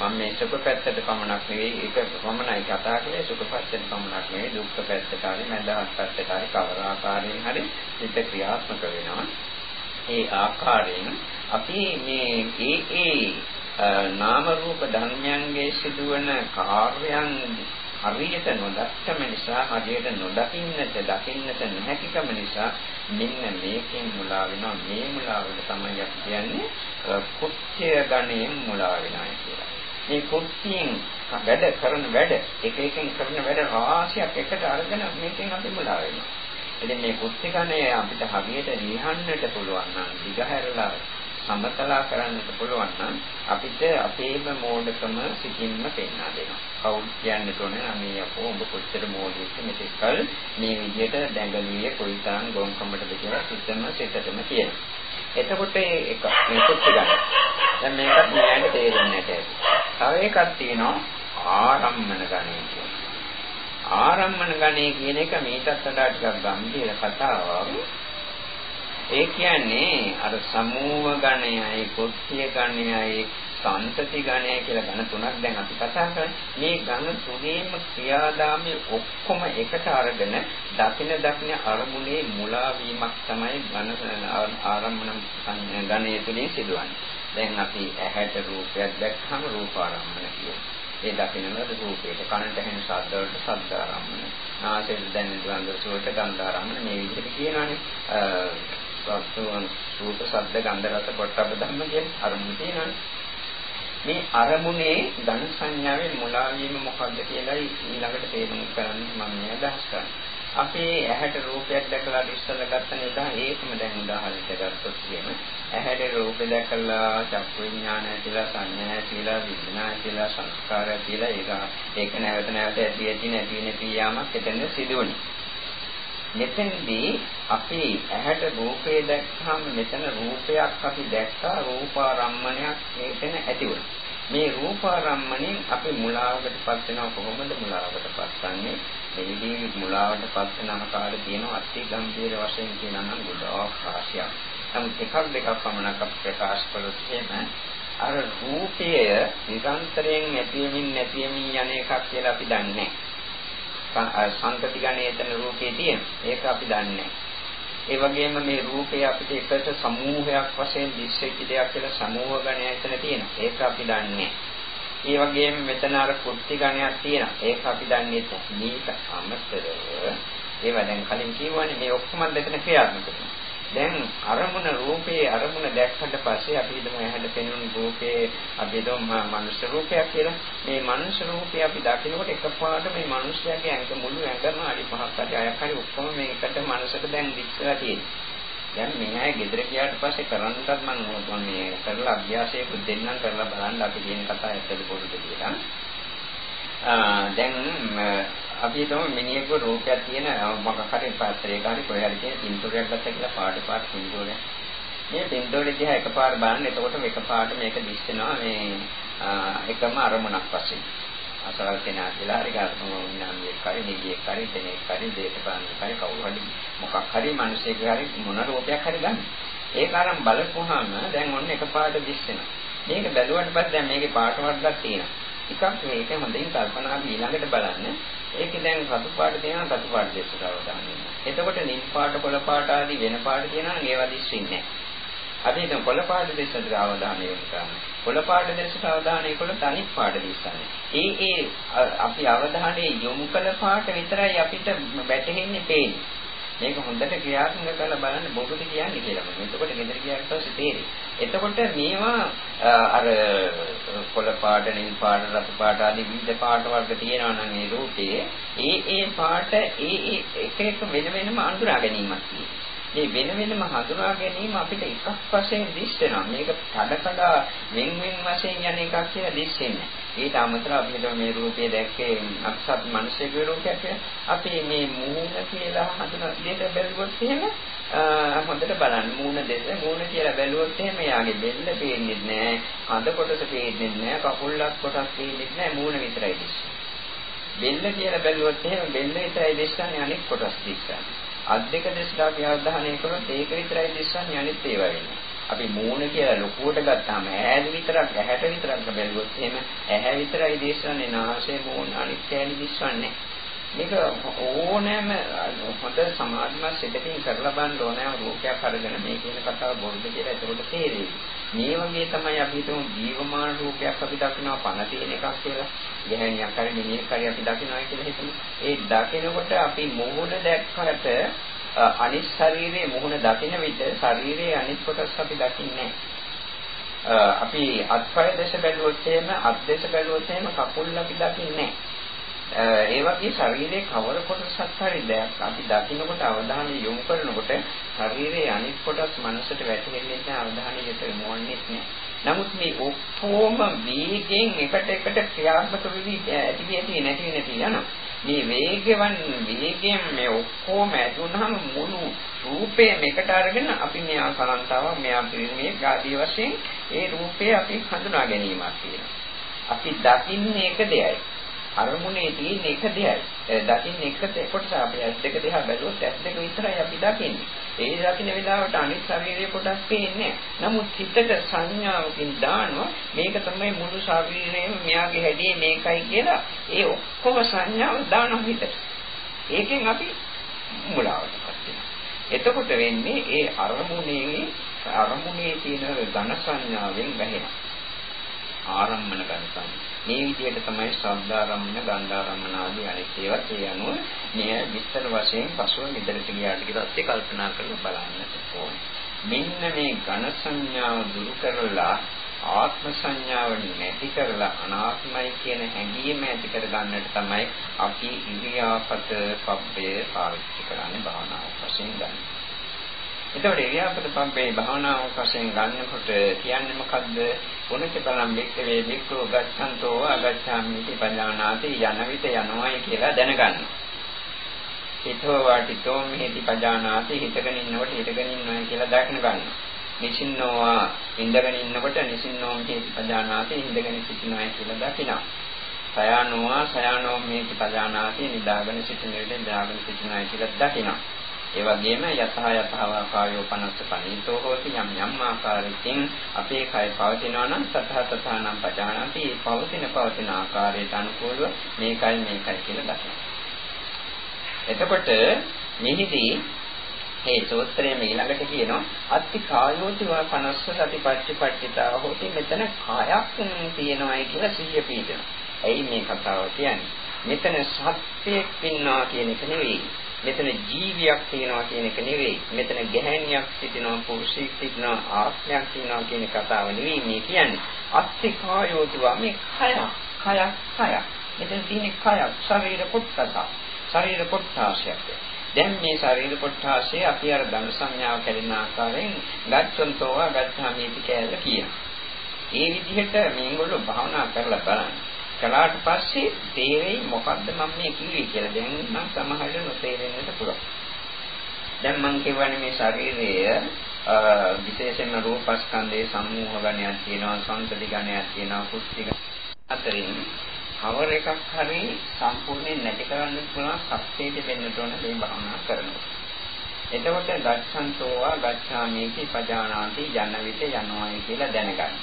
මම මේ සුඛ පැත්තට පමණක් නෙවෙයි ඒක පමණයි කතා කරේ? සුඛ පැත්තට පමණක් නෙවෙයි දුක්ඛ පැත්තට හරි මඳහත් පැත්තට හරි කවර ආකාරයෙන් හරි හිත ක්‍රියාත්මක වෙනවා. ඒ ආකාරයෙන් අපි මේ ඒ ඒ නාම රූප ධර්මයන්ගේ සිදුවන කාර්යයන් හරියට නොදක්කම නිසා හරියට නොදකින්නට දකින්නට නැතිකම නිසා මෙන්න මේකෙන් මුලා වෙනවා මේ මුලාවට තමයි අපි කියන්නේ කුච්චය ගණයෙන් මුලා වෙනවා කියලා. මේ කුච්චියෙන් වැඩ කරන වැඩ එක එකෙන් කරන වැඩ රාශියක් එකට අරගෙන මේකෙන් අපි මුලා වෙනවා. ඉතින් මේ කුච්චි ගණය අපිට හරියට ලියන්නට පුළුවන් නම් දිගහැරලා සමතලා කරන්නට පුළුවන් නම් අපිට අපේම මෝඩකම සිතින්ම පෙන්වා දෙනවා. කවුද කියන්නට ඕනේ නම් මේ අපෝ ඔබ කොච්චර මෝඩෙක්ද මෙතෙක්කල් මේ විදිහට දැඟලියේ කොයිතරම් ගොංකමටද කියලා සිතම සිතටම කියනවා. එතකොට ඒක මේකත් ගන්න. දැන් මේකත් නෑට තේරෙන්නේ නැහැ. තව එකක් තියෙනවා ආරම්මන ගණය කියන්නේ. ආරම්මන ගණය කියන එක මේකත් වඩා ටිකක් ගැඹීර කතාවක්. ඒ කියන්නේ අර සමූහ ගණයයි, කුත්‍ය ගණයයි, සම්තති ගණය කියලා ගණ තුනක් දැන් අපි කතා කරන්නේ. මේ ගණ තුනේම ක්‍රියාදාමයේ ඔක්කොම එකට අරගෙන දකින දකින අරමුණේ මුලා වීමක් තමයි ගණ ආරම්භන ගණය තුලින් සිදුවන්නේ. දැන් අපි ඇහැට රූපයක් දැක්කම රූපාරම්මන කියනවා. ඒ දකින්නවද රූපේට කනට ඇහෙන ශබ්ද වලට ශබ්ද ආරම්මන නාසයෙන් දැනෙන ගන්ධ සුවඳ ගන්ධ ආරම්මන මේ විදිහට කියනවානේ සත්තුන් රූප ශබ්ද ගන්ධ රස පොට්ටබ්බ ධම්ම කියන අරමුණු තියෙනවානේ. මේ අරමුණේ ඝන සංඥාවේ මුලා වීම මොකක්ද කියලායි ඊළඟට තේරුම් කරන්න මම මේ අදහස් කරන්නේ. අපේ ඇහැට රූපයක් දැකලා ඉස්සෙල්ලා ගත්ත නේද ඒකම දැන් උදාහරණයක් ගත්තොත් කියන ඇහැට රූපය දැකලා චක්කු විඥානය කියලා සංඥා කියලා විඥානය කියලා සංස්කාරය කියලා ඒක ඒක නැවත නැවත ඇති ඇති නැති නැති යාමක් එතන සිදුවන්නේ මෙතෙන්දී අපි ඇහැට රූපේ දැක්කම මෙතන රූපයක් අපි දැක්කා රූපාරම්මණයක් මෙතන ඇති වුණා. මේ රූපාරම්මණයෙන් අපි මුලාවකටපත් වෙනව කොහොමද මුලාවකටපත් වන්නේ? මෙහිදී මුලාවටපත් වෙන ආකාරය තියෙනවා අති ගම්භීර වශයෙන් කියනවා නම් ගොඩාක් රාශියක්. නමුත් එකක් දෙකක් පමණක් අපි ප්‍රකාශ කළොත් එහෙම අර රූපය නිරන්තරයෙන් නැතිවෙමින් නැතිවෙමින් යන එකක් කියලා අපි දන්නේ නැහැ. සංකති ගණයේ එතන රූපේ තියෙන. ඒක අපි දන්නේ ඒ වගේම මේ රූපේ අපිට එකට සමූහයක් වශයෙන් දිස්සෙච්ච දෙයක් කියලා සමූහ ගණය එතන තියෙනවා. ඒක අපි දන්නේ ඒ වගේම මෙතන අර කුට්ටි ගණයක් තියෙනවා. ඒක අපි දන්නේ නැහැ. මේක අමතරව ඒවා දැන් කලින් කියවනේ මේ ඔක්කොම දෙතන ක්‍රියාත්මක වෙනවා. දැන් අරමුණ රූපේ අරමුණ දැක්කට පස්සේ අපි හිතමු ඇහැට පෙනුන රූපේ අපි හිතමු මනුෂ්‍ය රූපයක් කියලා. මේ මනුෂ්‍ය රූපේ අපි දකිනකොට එකපාරට මේ මනුෂ්‍යයාගේ ඇඟ මුළු ඇඟම අඩි 5ක් අඩි 6ක් හරි ඔක්කොම මේකට මනසට දැන් දිස්සලා තියෙනවා. දැන් මේ අය ගෙදර ගියාට පස්සේ කරන්නටත් මම මේ කරලා අභ්‍යාසයක් දෙන්නම් කරලා බලන්න අපි කියන කතා ඇත්තද පොදුද කියලා. දැන් අපි හිතමු මිනිහෙකුව රූපයක් තියෙන මොකක් හරි පාත්‍රයක හරි කොහේ හරි තියෙන පින්තූරයක් ගත්තා කියලා පාට පාට පින්තූරයක්. මේ පින්තූරෙ දිහා එකපාර බලන්න එතකොට එකපාරට මේක දිස්සෙනවා මේ එකම අරමුණක් වශයෙන්. අසවල් කෙනා කියලා හරි ගන්න නම් එක්කයි නිවියෙක් හරි දෙනෙක් හරි දේශපාලන එකයි කවුරු හරි මොකක් හරි මිනිසෙක් හරි මොන රූපයක් හරි ගන්න. ඒක අරන් බලපුවාම දැන් ඔන්න එකපාරට දිස්සෙනවා. මේක බැලුවට පස්සේ දැන් මේකේ පාට වර්ගයක් තියෙනවා. එකක් මේක හොඳින් කල්පනා ඊළඟට බලන්න ඒකේ දැන් රතු පාට තියෙනවා රතු පාට දෙස්සට අවධානය එතකොට නිල් පාට කොළ පාට ආදී වෙන පාට තියෙනවා නම් ඒවා දිස්සින්නේ නැහැ අපි හිතමු කොළ පාට දෙස්සට අවධානය යොමු කරන්න කොළ පාට දෙස්සට අවධානය කළොත් අනිත් පාට දිස්සන්නේ ඒ ඒ අපි අවධානය යොමු කළ පාට විතරයි අපිට වැටහෙන්නේ පේන්නේ මේක හොඳට ක්‍රියාත්මක කරලා බලන්න බොරුද කියන්නේ කියලා මම. එතකොට ගෙදර ගියාට පස්සේ තේරෙයි. එතකොට මේවා අර කොළ පාට, නිල් පාට, රතු පාට ආදී විවිධ පාට වර්ග තියෙනවා නම් ඒ රූපයේ ඒ ඒ පාට ඒ ඒ එක එක වෙන වෙනම අඳුරා ගැනීමක් තියෙනවා. මේ වෙන වෙනම හඳුනා ගැනීම අපිට එකක් වශයෙන් දිස් වෙනවා. මේක කඩකඩ වෙන් වෙන් වශයෙන් යන එකක් කියලා දිස් වෙන්නේ. ඊට අමතරව අපි හිතමු මේ රූපය දැක්කේ අපසත් මිනිසෙකුගේ රූපයක් කියලා. අපි මේ මූණ කියලා හඳුනා දෙයට බැලුවොත් එහෙම හොඳට බලන්න මූණ දෙස මූණ කියලා බැලුවොත් එහෙම යාගේ බෙල්ල පේන්නේ නැහැ. හඳ කොටස පේන්නේ නැහැ. කකුල්ලක් කොටස් පේන්නේ නැහැ. මූණ විතරයි දිස්සන්නේ. බෙල්ල කියලා බැලුවොත් එහෙම බෙල්ල විතරයි දිස්සන්නේ අනෙක් කොටස් දිස්සන්නේ. අත් දෙක දෙසට අපි අවධානය කරොත් ඒක විතරයි දිස්සන්නේ අනිත් ඒවා වෙන්නේ. අපි මූණ කියලා ලොකුවට ගත්තාම ඈද විතරක් ඇහැට විතරක් බැලුවොත් එහෙම ඇහැ විතරයි දිස්සන්නේ නාසය මූණ අනිත් කෑලි දිස්සන්නේ මේක ඕනෑම හොඳ සමාධිමත් සිතකින් කරලා බලන්න ඕනෑම රූපයක් අරගෙන මේ කියන කතාව බොරුද කියලා එතකොට තේරෙයි. මේ වගේ තමයි අපි හිතමු ජීවමාන රූපයක් අපි දකිනවා පණ තියෙන එකක් කියලා. ගැහණියක් හරි මිනිහෙක් හරි අපි දකිනවා කියලා හිතමු. ඒ දකිනකොට අපි මොහොන දැක්කට අනිත් ශරීරයේ මුහුණ දකින විට ශරීරයේ අනිත් කොටස් අපි දකින්නේ අපි අත්පය දේශ බැලුවොත් එහෙම අත් දේශ බැලුවොත් එහෙම කකුල් අපි දකින්නේ ඒ වගේ ශරීරයේ කවර කොටසක් හරි දැක් අපි දකින්නකොට අවධානය යොමු කරනකොට ශරීරයේ අනිත් කොටස් මනසට වැටෙන්නේ නැහැ අවධානය යොමු වෙන්නේ නැහැ නමුත් මේ ඔක්කොම වේගෙන් එකට එකට ක්‍රියාත්මක වෙවි ඇති ඇති නැති නැති යනවා. මේ වේගවන් වේගයෙන් මේ ඔක්කොම ඇති වුනහම මුළු රූපය මේකට අරගෙන අපි මෙයා කාන්තාවක් මෙයා පිරිමියෙක් ආදී වශයෙන් ඒ රූපය අපි හඳුනා ගැනීමක් තියෙනවා. අපි දකින්නේ එක දෙයයි. අරමුණේ තියෙන එක දෙයයි. දකින්න එක කොටස අපි ඇස් දෙක දිහා බැලුවොත් ඇස් දෙක විතරයි අපි දකින්නේ. ඒ දකින්න වෙලාවට අනිත් ශරීරයේ කොටස් පේන්නේ නමුත් හිතට සංඥාවකින් දානවා මේක තමයි මුළු ශරීරයේම මෙයාගේ හැඩේ මේකයි කියලා ඒ ඔක්කොම සංඥාව දානවා හිතට. ඒකෙන් අපි මුලාවටපත් වෙනවා. එතකොට වෙන්නේ ඒ අරමුණේ අරමුණේ තියෙන ඝන සංඥාවෙන් වැහෙනවා. ආරම්මන ඝන සංඥා මේ විදිහට තමයි ශ්‍රද්ධාරම්මන, ගන්ධාරම්මන ආදී අනිත් ඒවාත් ඒ අනුව මෙය විස්තර වශයෙන් පසුව මෙතනට ගියාට ඊපස්සේ කල්පනා කරලා බලන්නට ඕනේ. මෙන්න මේ ඝන සංඥාව දුරු කරලා ආත්ම සංඥාව නැති කරලා අනාත්මයි කියන හැඟීම ඇති කර ගන්නට තමයි අපි ඉරියාපත පබ්බේ පාවිච්චි කරන්නේ භාවනාව වශයෙන් ගන්න. එතකොට ඉරියාපත පබ්බේ භාවනාව වශයෙන් ගන්නකොට කියන්නේ මොකද්ද? උනච්ච බලම් බික්කවේ බික්කෝ ගච්ඡන්තෝ අගච්ඡාමි පඤ්ඤානාති යන විට යනවායි කියලා දැනගන්න. හිතෝ වාටිතෝ මෙහිදී පජානාති හිතගෙන ඉන්නකොට හිතගෙන ඉන්නවා කියලා දැක්න ගන්නවා. නිසින්නෝවා ඉඳගෙන ඉන්නකොට නිසින්නෝ මේති පජානාති ඉඳගෙන සිටිනවා කියලා දකිනවා. සයානෝවා සයානෝ මේති පජානාති නිදාගෙන සිටින විට නිදාගෙන සිටිනවා කියලා දකිනවා. ඒ වගේම යතහ යතහවා කායෝ පනස්ස පනිතෝ හෝති යම් යම් ආකාරයකින් අපේ කය පවතිනවා නම් තතහ තතහනම් පජානාති පවතින පවතින ආකාරයට අනුකූලව මේකයි මේකයි කියලා දකිනවා. එතකොට මෙහිදී මේ සූත්‍රයේ ඊළඟට කියනවා අත්ති කායෝති වා 50 සති පච්චපට්ඨිතා හොති මෙතන කායක් තියෙනවායි කියලා සිහිය පීඩන. ඇයි මේ කතාව කියන්නේ? මෙතන සත්‍යයක් ඉන්නවා කියන එක නෙවෙයි. මෙතන ජීවියක් තියෙනවා කියන එක නෙවෙයි. මෙතන ගැහැණියක් සිටිනවා, පුරුෂයෙක් සිටිනවා, ආත්මයක් තියෙනවා කියන කතාව නෙවෙයි මේ කියන්නේ. අත්ති කායෝති වා මේ කය, කය, කය. මෙතන තියෙන කය, ශරීර කොටස. ශරීර කොටසක්. දැන් මේ ශරීර කොටාසේ අපි අර ධන සංඥාව කැඩෙන ආකාරයෙන් ගච්ඡන්තෝව ගච්ඡාමීති කියලා කියනවා. ඒ විදිහට මේගොල්ලෝ භාවනා කරලා බලන්න. කළාට පස්සේ තේරෙයි මොකද්ද මම මේ කිව්වේ කියලා. දැන් නම් සමහරවිට නොතේරෙන්නට පුළුවන්. දැන් මම කියවනේ මේ ශරීරය විශේෂයෙන්ම රූපස්කන්ධයේ සමූහ ගණයක් තියෙනවා, සංතති ගණයක් තියෙනවා, කුෂ්ටි අතරින් කවර එකක් හරි සම්පූර්ණයෙන් නැති කරන්න පුළුවන් සත්‍යයට වෙන්නට ඕන මේ භාවනා කරනවා. එතකොට ගච්ඡන්තෝවා ගච්ඡාමීති පජානාති යන විට යනවායි කියලා දැනගන්න.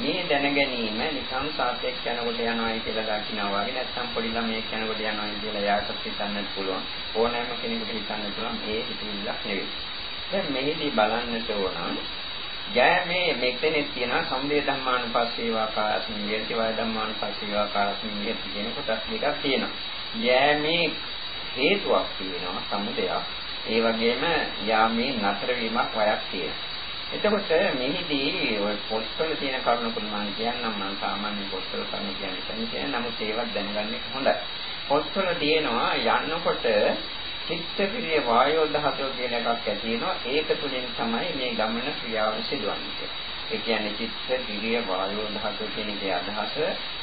මේ දැන ගැනීම නිකම් සාපේක්ෂ යනකොට යනවායි කියලා දකින්නවා වගේ නැත්නම් පොඩි ළමයෙක් යනකොට යනවායි කියලා යාකට හිතන්නත් පුළුවන්. ඕනෑම කෙනෙකුට හිතන්න පුළුවන් ඒ හිතවිල්ලක් නෙවෙයි. දැන් මෙහිදී බලන්නට ඕන ජය මේ මෙතනේ තියෙන සම්දේ ධම්මානුපස්සීවා කායස්මින් විහෙති වය ධම්මානුපස්සීවා කායස්මින් විහෙති කියන කොටස් දෙකක් තියෙනවා. යෑමේ හේතුවක් තියෙනවා සමුදයක්. ඒ වගේම යාමේ නතර වීමක් වයක් තියෙනවා. එතකොට මෙහිදී ඔය පොත්වල තියෙන කරුණු කුමන් කියන්නම් මම සාමාන්‍ය පොත්වල කරුණු කියන්නේ නැහැ. නමුත් ඒවත් දැනගන්න හොඳයි. පොත්වල තියෙනවා යන්නකොට චිත්තක්‍රිය වායෝ ධාතුව කියන එකක් ඇති වෙනවා. ඒක තුළින් තමයි මේ ගමන ක්‍රියාව සිදුවන්නේ. ඒ කියන්නේ චිත්තක්‍රිය වායෝ ධාතුව කියන එකේ අදහස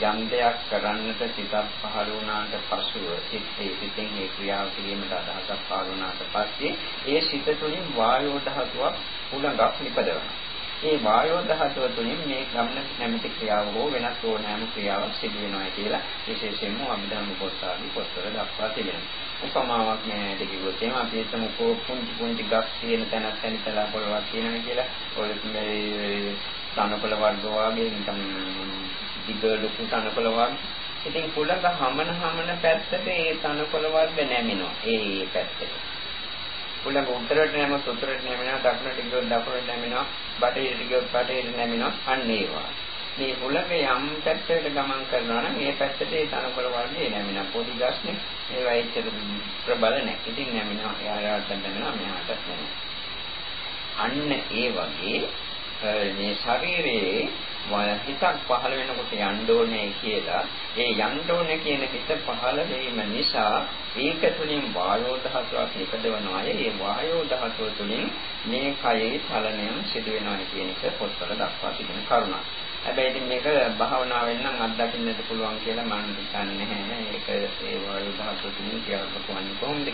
යම් දෙයක් කරන්නට සිතක් පහළ වුණාට පසුව චිත්තේ සිතෙන් ඒ ක්‍රියාව කිරීමට අදහසක් පහළ වුණාට පස්සේ ඒ සිත තුළින් වායෝ ධාතුවක් උලඟක් නිපදවනවා. ඒ වායෝ ධාතුව තුළින් මේ ගමන නැමැති ක්‍රියාව හෝ වෙනත් ඕනෑම ක්‍රියාවක් සිදු වෙනවා කියලා විශේෂයෙන්ම අභිධර්ම පොත්වල පොත්වල දක්වා තිබෙනවා. උපමාවක් නෑට කිව්වොත් එහෙම අපි හිතමුකෝ පුංචි පුංචි ගස් තියෙන තැනක් තැනිතලා පොළවක් තියෙනවා කියලා. ඔය මේ තනකොළ වර්ග වගේ නිකන් දිග ලොකු තනකොළ වර්ග. ඉතින් කුලක හමන හමන පැත්තට ඒ තනකොළ වර්ග නැමිනවා. ඒ පැත්තට. කුලක උත්තරට නැමත් උත්තරට නැමිනවා දකුණට ගියොත් දකුණට නැමිනවා බටහිරට ගියොත් බටහිරට නැමිනවා. අන්න ඒවා. මේ හුලක යම් පැත්තකට ගමන් කරනවා නම් ඒ පැත්තට ඒ තනකොළ වර්ගය නැමිනා පොඩි ගස්නේ ඒවා ඇත්තට ප්‍රබල නැහැ. ඉතින් නැමිනා එයාට නැමිනා මෙහාට නැමිනා. අන්න ඒ වගේ මේ ශරීරයේ හිතක් පහළ වෙනකොට යන්න ඕනේ කියලා ඒ යන්න ඕනේ කියන හිත පහළ වීම නිසා ඒක තුළින් වායෝ ධාතුවක් නිපදවනවා. ඒ වායෝ ධාතුව තුළින් මේ කයේ චලනය සිදු වෙනවා කියන එක පොත්වල දක්වා තිබෙන කරුණක්. හැබැයි ඉතින් මේක භාවනාවෙන් නම් අත්දකින්නට පුළුවන් කියලා මම හිතන්නේ නැහැ. ඒක ඒ වායු ධාතුතුන් ක්‍රියාත්මක වන්නේ කොහොමද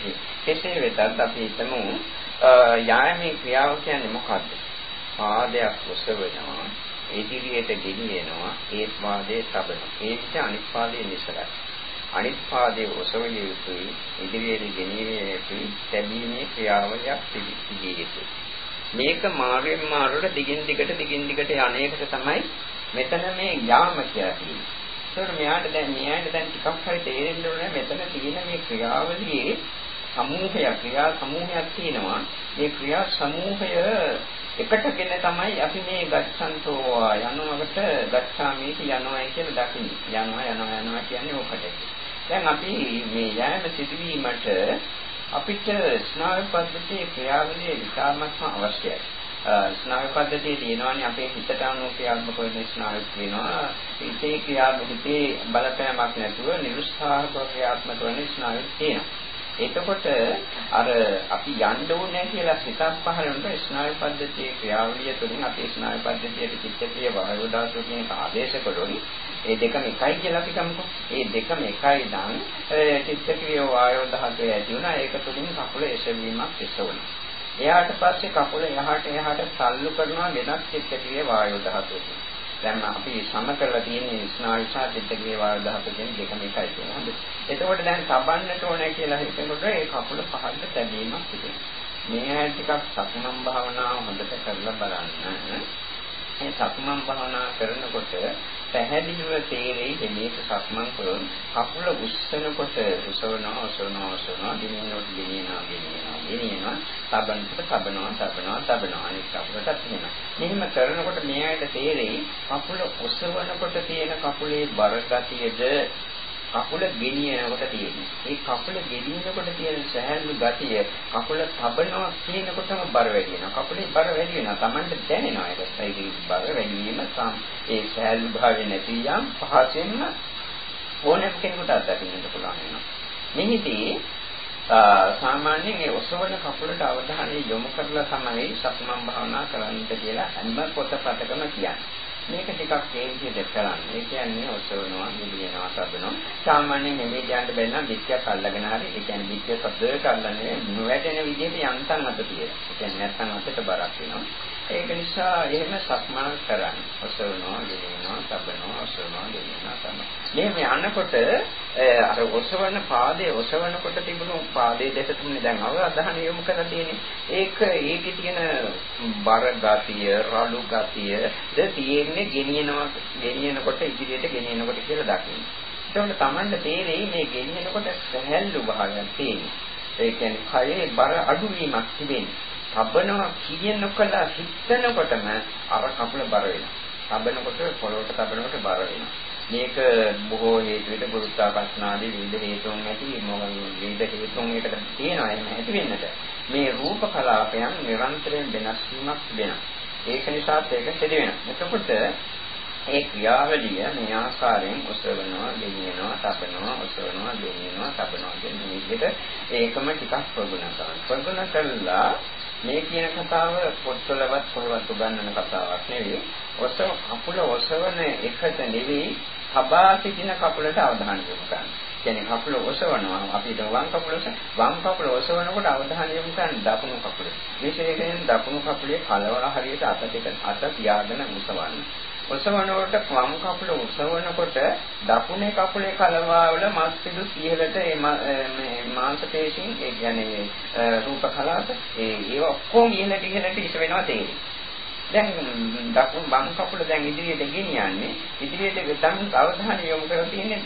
කෙසේ වෙතත් අපි හිතමු යාමේ ක්‍රියාව කියන්නේ මොකක්ද? පාදයක් ඔසවනවා, ඉදිරියට ගෙනියනවා, ඒ පාදයේ තබනවා. ඒ විදිහ අනිත් පාදයේ නිසරයි. අනිත් පාදයේ ඔසවිය යුතුයි, ඉදිරියට ගෙනියවිය යුතුයි, තැබීමේ ක්‍රියාවලියක් තිබිය යුතුයි. මේක මාර්ගෙන් මාර්ගට දිගින් දිගට දිගින් දිගට යන්නේකට තමයි මෙතන මේ යාම කියලා තියෙන්නේ. ඒකට මෙයාට දැන් මෙයාට දැන් ටිකක් හරි තේරෙන්න ඕනේ මෙතන තියෙන මේ ක්‍රියාවලියේ සමූහයක් ක්‍රියා සමූහයක් තියෙනවා. මේ ක්‍රියා සමූහය එකටගෙන තමයි අපි මේ ගච්ඡන්තෝ යනවට ගච්ඡාමීති යනවායි කියලා දකින්නේ. යනවා යනවා යනවා කියන්නේ ඕකට. දැන් අපි මේ යෑම සිදුවීමට අපිට ස්නායු පද්ධතියේ ක්‍රියාවලිය විකාමත්ම අවශ්‍යයි. ස්නායු පද්ධතිය තියෙනවානේ අපේ හිතට අනුව ක්‍රියාත්මක වෙන ස්නායු තියෙනවා. හිතේ ක්‍රියාත්මක හිතේ බලපෑමක් නැතුව නිරුත්සාහක ක්‍රියාත්මක වෙන ස්නායු තියෙනවා. එතකොට අර අපි යන්න ඕනේ කියලා හිතක් පහළ වෙනකොට ස්නායු පද්ධතියේ ක්‍රියාවලිය තුළින් අපේ ස්නායු පද්ධතියට චිත්තක්‍රිය වායු ධාතුව කියන ආදේශ කළොනි ඒ දෙකම එකයි කියලා අපි ගමුකෝ. ඒ දෙකම එකයි නම් චිත්තක්‍රිය වායු ධාතුව ඇති වුණා ඒක තුළින් කකුල එසවීමක් එසවනවා. එයාට පස්සේ කකුල එහාට එහාට තල්ලු කරනවා වෙනත් චිත්තක්‍රිය වායු ධාතුවකින්. දැන් අපි සම කරලා තියෙන ස්නායු සහ චිත්තකේ වායු ධාතු කියන දෙකම එකයි කියන්නේ. එතකොට දැන් තබන්නට ඕනේ කියලා හිතනකොට ඒ කකුල පහළට තැබීමක් තිබෙනවා. මේ හැටි ටිකක් සක්මන් භාවනාව හොඳට කරලා බලන්න. මේ සක්මන් භාවනා කරනකොට පැහැදිලිව තේරෙයි දෙමේක සක්මන් කරන කකුල උස්සනකොට උසවනවා උසවනවා උසවනවා ගෙනියනකොට ගෙනියනවා ගෙනියනවා ගෙනියනවා තබනකොට තබනවා තබනවා තබනවා. අනිත් කකුලටත් එහෙම. මෙහෙම කරනකොට මෙයාට තේරෙයි කකුල ඔසවනකොට තියෙන කකුලේ බර ගතියද කකුල ගෙනියනකොට තියෙන්නේ. ඒ කකුල ගෙනියනකොට තියෙන සැහැල්ලු ගතිය කකුල තබනවා කියනකොටම බර වැඩි වෙනවා. කකුලේ බර වැඩි වෙනවා. Tamanට දැනෙනවා ඒක. ඒ බර වැඩි වීම ඒ සැහැල්ලු භාවය නැති යම් පහසෙන්ම ඕනෑම කෙනෙකුට අත්දකින්නට පුළුවන් වෙනවා. මෙහිදී සාමාන්‍යයෙන් ඒ ඔසවන කකුලට අවධානය යොමු කරලා තමයි සක්මන් භාවනා කරන්නට කියලා හැම පොතපතකම කියන්නේ. මේක ටිකක් ඒ විදිහට කරන්න. ඒ කියන්නේ ඔසවනවා, නිදිනවා, තබනවා. සාමාන්‍යයෙන් මේ විදිහට බැලන පිටියක් අල්ලගෙන හරි, ඒ කියන්නේ පිටිය සබ්දයට අල්ලන්නේ නොවැටෙන විදිහට යන්තම් අත තියලා. ඒ කියන්නේ නැත්තම් අතට බරක් වෙනවා. ඒක නිසා එහෙම සක්මන් කරන්න. ඔසවනවා, ගෙනියනවා, තබනවා, ඔසවනවා, ගෙනියනවා තමයි. මෙහෙම යනකොට අර ඔසවන පාදයේ ඔසවනකොට තිබුණු පාදයේ දෙක තුනේ දැන් අවධානය යොමු කරලා තියෙන්නේ. ඒක ඒකේ තියෙන බර ගතිය, රළු ගතිය ද තියෙන්නේ ගෙනියනවා, ගෙනියනකොට ඉදිරියට ගෙනියනකොට කියලා දකින්න. ඒකට Tamanne තේරෙයි මේ ගෙනියනකොට සැහැල්ලු භාවයක් තියෙනවා. ඒ කියන්නේ කයේ බර අඩුවීමක් තිබෙන්නේ. තබනවා කියනකොට හිතනකොටම අර කකුල බර වෙනවා. තබනකොට පොළොවට තබනකොට බර වෙනවා. මේක බොහෝ හේතු විට ගුරුත්වාකර්ෂණාදී විවිධ හේතුන් ඇති මොකද විවිධ හේතුන් එකට තියෙනවා එහෙම ඇති වෙන්නට. මේ රූප කලාපයන් නිරන්තරයෙන් වෙනස් වීමක් වෙනවා. ඒක නිසා ඒක සිදු වෙනවා. එතකොට ඒ ක්‍රියාවලිය මේ ආකාරයෙන් ඔසවනවා, ගෙනියනවා, තබනවා, ඔසවනවා, ගෙනියනවා, තබනවා කියන විදිහට ඒකම ටිකක් ප්‍රගුණ කරනවා. ප්‍රගුණ කළා මේ කියන කතාව පොත්වලවත් කොහෙවත් උගන්වන කතාවක් නෙවෙයි. ඔසව කකුල ඔසවන එකට නෙවෙයි තබා සිටින කකුලට අවධානය යොමු කරන්න. කියන්නේ කකුල ඔසවනවා අපිට වම් කකුල වම් කකුල ඔසවනකොට අවධානය යොමු කරන්න දකුණු කකුල. විශේෂයෙන් දකුණු කකුලේ කලවර හරියට අත දෙක අත තියාගෙන ඔසවන්න. ඔසවනකොට වම් කකුල ඔසවනකොට දකුණේ කකුලේ කලවාවල මස් පිඩු ඉහළට මේ මාංශ පේශීන් ඒ කියන්නේ රූප කලාප ඒ ඒවා ඔක්කොම ඉහළට ඉහළට ඉස වෙනවා තේරෙන්නේ. දැන් දකුණු වම් කකුල දැන් ඉදිරියට ගෙනියන්නේ ඉදිරියට දැන් අවධානය යොමු කරලා තියෙන්නේ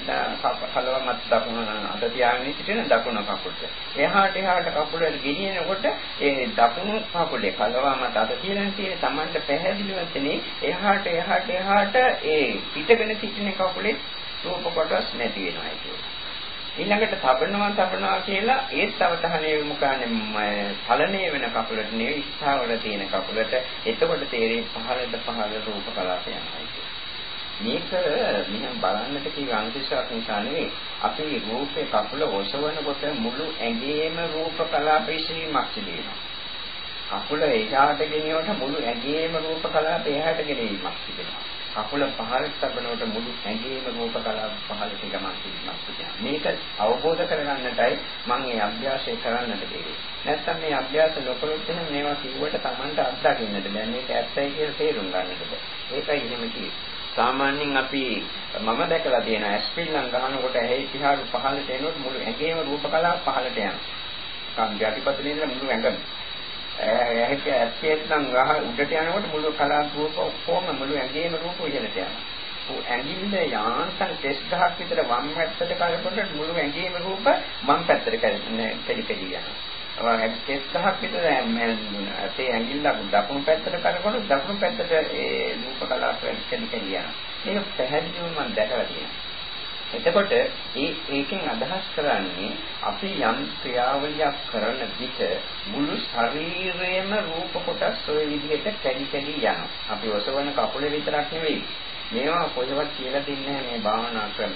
කලව මත දකුණ අත තියාගෙන සිටින දකුණු කකුලට. එහාට එහාට කකුල ගෙනියනකොට ඒ දකුණු කකුලේ කලව මත අත තියලා තියෙන Tamanට පැහැදිලිව තනේ එහාට එහාට එහාට ඒ පිටගෙන සිටින කකුලේ රූප කොටස් නැති වෙනවා කියන්නේ. ඊළඟට තබනවා තබනවා කියලා ඒත් අවධානය යොමු කරන්නේ චලනය වෙන කකුලට නෙවෙයි ස්ථාවර තියෙන කකුලට. එතකොට තේරෙන්නේ පහළට පහළ රූප කලාප යනවා මේක මෙහෙම බලන්නට කිව්ව අංශයක් නිසා නෙවෙයි. අපි රූපේ කකුල ඔසවනකොට මුළු ඇඟේම රූප කලාප විශ්ීමක් සිදු වෙනවා. කකුල එහාට ගෙනියනකොට මුළු ඇඟේම රූප කලාප එහාට ගෙනීමක් සිදු වෙනවා. කකුල පහළට තබනකොට මුළු ඇඟේම රූප කලාප පහළට ගමන් කිරීමක් සිදුනවා. මේක අවබෝධ කරගන්නටයි මම මේ අභ්‍යාසය කරන්නට දෙන්නේ. නැත්තම් මේ අභ්‍යාස නොකළොත් එහෙනම් මේවා කිව්වට Tamanට අත්දකින්නට බෑ. මේක ඇත්තයි කියලා තේරුම් ගන්නට බෑ. ඒකයි එහෙම කිව්වේ. සාමාන්‍යයෙන් අපි මම දැකලා තියෙන ඇස්පිල්ලම් ගහනකොට ඇහි පිහාරු පහළට එනකොට මුළු ඇඟේම රූප කලාප පහළට යනවා. කම් යටිපතුලේ ඉඳලා මුළු ඇඟම ඇහිට ඇත්තෙත් නම් ගහ උඩට යනකොට මුළු කලාප රූප ඔක්කොම මුළු ඇඟේම රූප ඉහළට යනවා. ඇඟිල්ල යාන්තම් කෙස් ගහක් විතර වම් පැත්තට කරකොට මුළු ඇඟේම රූප වම් පැත්තට කැඩෙන්නේ කෙලි කෙලි යනවා. කෙස් ගහක් විතර ඇතේ ඇඟිල්ල දකුණු පැත්තට කරකොට දකුණු පැත්තට ඒ රූප කලාප කෙලි කෙලි යනවා. මේක පැහැදිලිවම මම දැකලා තියෙනවා. එතකොට ඒ ඒකෙන් අදහස් කරන්නේ අපි යම් ක්‍රියාවලියක් කරන විට මුළු ශරීරයේම රූප කොටස් ওই විදිහට කැඩි කැඩි යනවා. අපි ඔසවන කකුලේ විතරක් නෙවෙයි. මේවා කොහෙවත් කියලා දෙන්නේ මේ භාවනා ක්‍රම.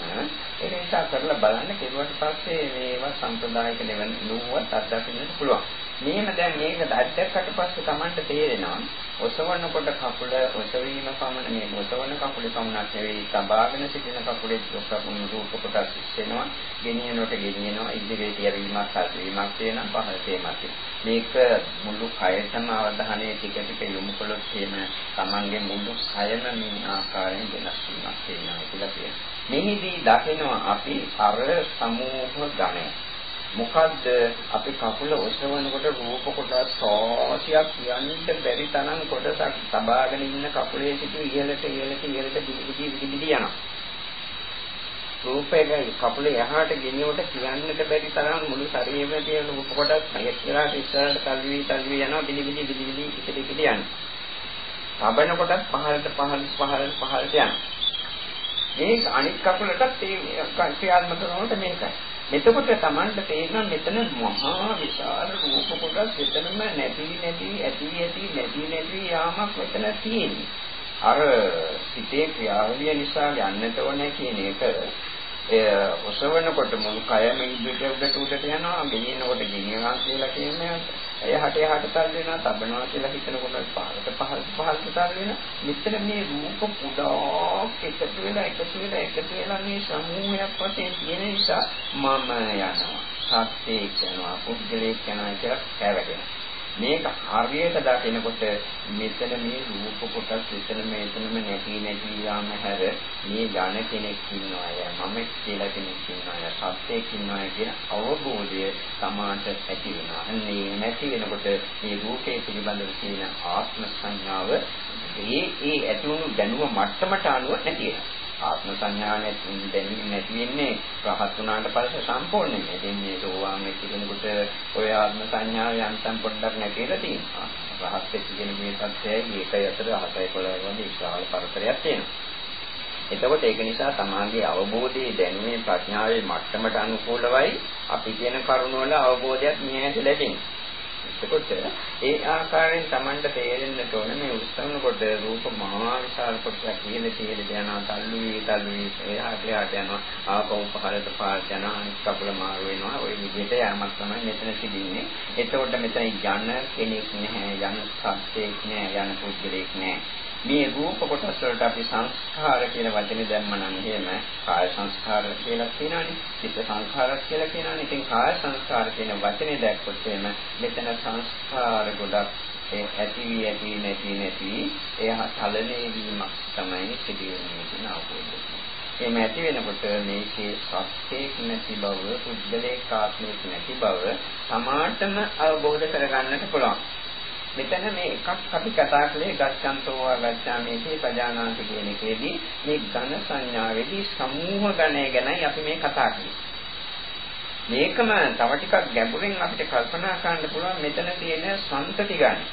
ඒක නිසා කරලා බලන්න කෙරුවට පස්සේ මේවා සම්ප්‍රදායික නෙවෙයි නුවණත් අත්දකින්නට පුළුවන්. මෙහෙම දැන් මේක දැක්කට පස්සේ Tamanට තේරෙනවා. ඔසවනකොට කකුල ඔසවීම පමණ මේ ඔසවන කකුලේ පමණක් නෙවෙයි තබාගෙන සිටින කකුලේ ඔසවන රූප කොටස් වෙනවා ගෙනියනකොට ගෙනියනවා ඉදිරියට යවීමක් හසුවීමක් තියෙනවා පහළටමත් මේක මුළු කයතම අවධානය ටික ටික යොමු කළොත් එහෙම Tamanගේ මුළු කයම මේ ආකාරයෙන් වෙනස් වීමක් තියෙනවා කියලා කියනවා. මෙහිදී දකිනවා අපි අර සමූහ ගණය මොකද්ද අපි කකුල ඔසවනකොට රූප කොටස් සාසියක් කියන්න බැරි තරම් කොටසක් තබාගෙන ඉන්න කකුලේ සිට ඉහළට ඉහළට ඉහළට දිගින් දිගින් යනවා. රූපයේ කකුලේ එහාට ගෙනියවට කියන්නට බැරි තරම් මුළු ශරීරයේ තියෙන රූප කොටස් මෙහෙට ඉස්සරහට තල්වි තල්වි යනවා බිලි බිලි බිලි බිලි ඉතිරි ඉතිරි යනවා. තබන කොටස් පහළට පහළට පහළට පහළට යනවා. මේක අනිත් කකුලටත් ඒ ක්‍රියාත්මක කරනකොට මේකයි. එතකොට Tamanට තේරෙනවා මෙතන මහා විශාල රූප කොටස් එතනම නැති නැති ඇති ඇති නැති නැති යාමක් මෙතන තියෙන්නේ. අර සිතේ ක්‍රියාවලිය නිසා යන්නට ඕනේ කියන එක ඔසවනකොට මුළු කයම ඉදිරියට උඩට උඩට යනවා ගෙනියනකොට ගෙනියනවා කියලා කියන්නේ එය හටේ හට තල් වෙනවා තබනවා කියලා හිතනකොට පහළට පහළට පහළට තල් වෙනවා. මෙතන මේ රූප පුඩා එකතු වෙලා එකතු වෙලා එකතු වෙලා මේ සමූහයක් වශයෙන් තියෙන නිසා මම යනවා. සත්‍යයක් යනවා පුද්ගලයෙක් යනවා කියලා කැවැටෙනවා මේක හරියට දකිනකොට මෙතන මේ රූප කොටස් එතන මෙතනම නැති නැති යාම හැර මේ යන කෙනෙක් ඉන්නවා මම කියලා කෙනෙක් ඉන්නවා සත්‍යයක් ඉන්නවා කියන අවබෝධය සමාන්ත ඇති වෙනවා. අන්නේ නැති වෙනකොට මේ රූපේ පිළිබඳව තියෙන ආත්ම සංඥාව ඒ ඒ ඇතුණු දැනුම මට්ටමට අනුව නැති වෙනවා. ආත්ම සංඥා නැති දැනීම නැති වෙන්නේ රහත් වුණාට පස්සේ සම්පූර්ණයෙන් එදින්නේ සෝවාන් වෙච්ච කෙනෙකුට ඔය ආත්ම සංඥාව යන්තම් පොඩ්ඩක් නැතිලා තියෙනවා. රහත් වෙච්ච කෙනෙකුගේ තත්ත්වයයි ඒකයි අතර 7 11 වගේ විශාල පරතරයක් තියෙනවා. එතකොට ඒක නිසා තමාගේ අවබෝධයේ දැනුමේ ප්‍රඥාවේ මට්ටමට අනුකූලවයි අපි කියන කරුණ වල අවබෝධයක් මෙහෙට ලැබෙන්නේ. එතකොට ඒ ආකාරයෙන් Tamanට තේරෙන්නට ඕන මේ උස්සනකොට රූප මහා විශාල කොටසක් ඉහළ ඉහළ යනවා තල්ලු වී තල්ලු වී එහාට එහාට යනවා ආපහු පහළට පහළට යනවා අනිත් කකුල මාරු වෙනවා. ওই විදිහට යamak තමයි මෙතන සිදුන්නේ එතකොට මෙතන යන කෙනෙක් නැහැ යන සත්‍යයක් නැහැ යන පුද්ගලෙක් නැහැ. මේ රූප කොටස් වලට අපි සංස්කාර කියන වචනේ දැම්මනම් එහෙම කාය සංස්කාර කියලා කියනවනේ චිත්ත සංස්කාර කියලා කියනවනේ ඉතින් කාය සංස්කාර කියන වචනේ දැක්කොත් එහෙම මෙතන සංස්කාර ගොඩක් ඒ ඇති වී ඇති නැති නැති එය චලනයේ වීමක් තමයි සිදුවෙන්නේ කියන අවබෝධය. එහෙම ඇති වෙනකොට මේකේ සත්‍යයක් නැති බව, පුද්ගලික ආත්මයක් නැති බව සමාන්තම අවබෝධ කරගන්නට පුළුවන්. මෙතන මේ එකක් අපි කතා කළේ ගච්ඡන්තෝ ගච්ඡාමේති පජානාති කියන එකේදී මේ ඝන සංඥාවේදී සමූහ ගණය ගැනයි අපි මේ කතා කළේ. මේකම තව ටිකක් ගැඹුරින් අපිට කල්පනා කරන්න පුළුවන් මෙතන තියෙන සම්තති ගණය.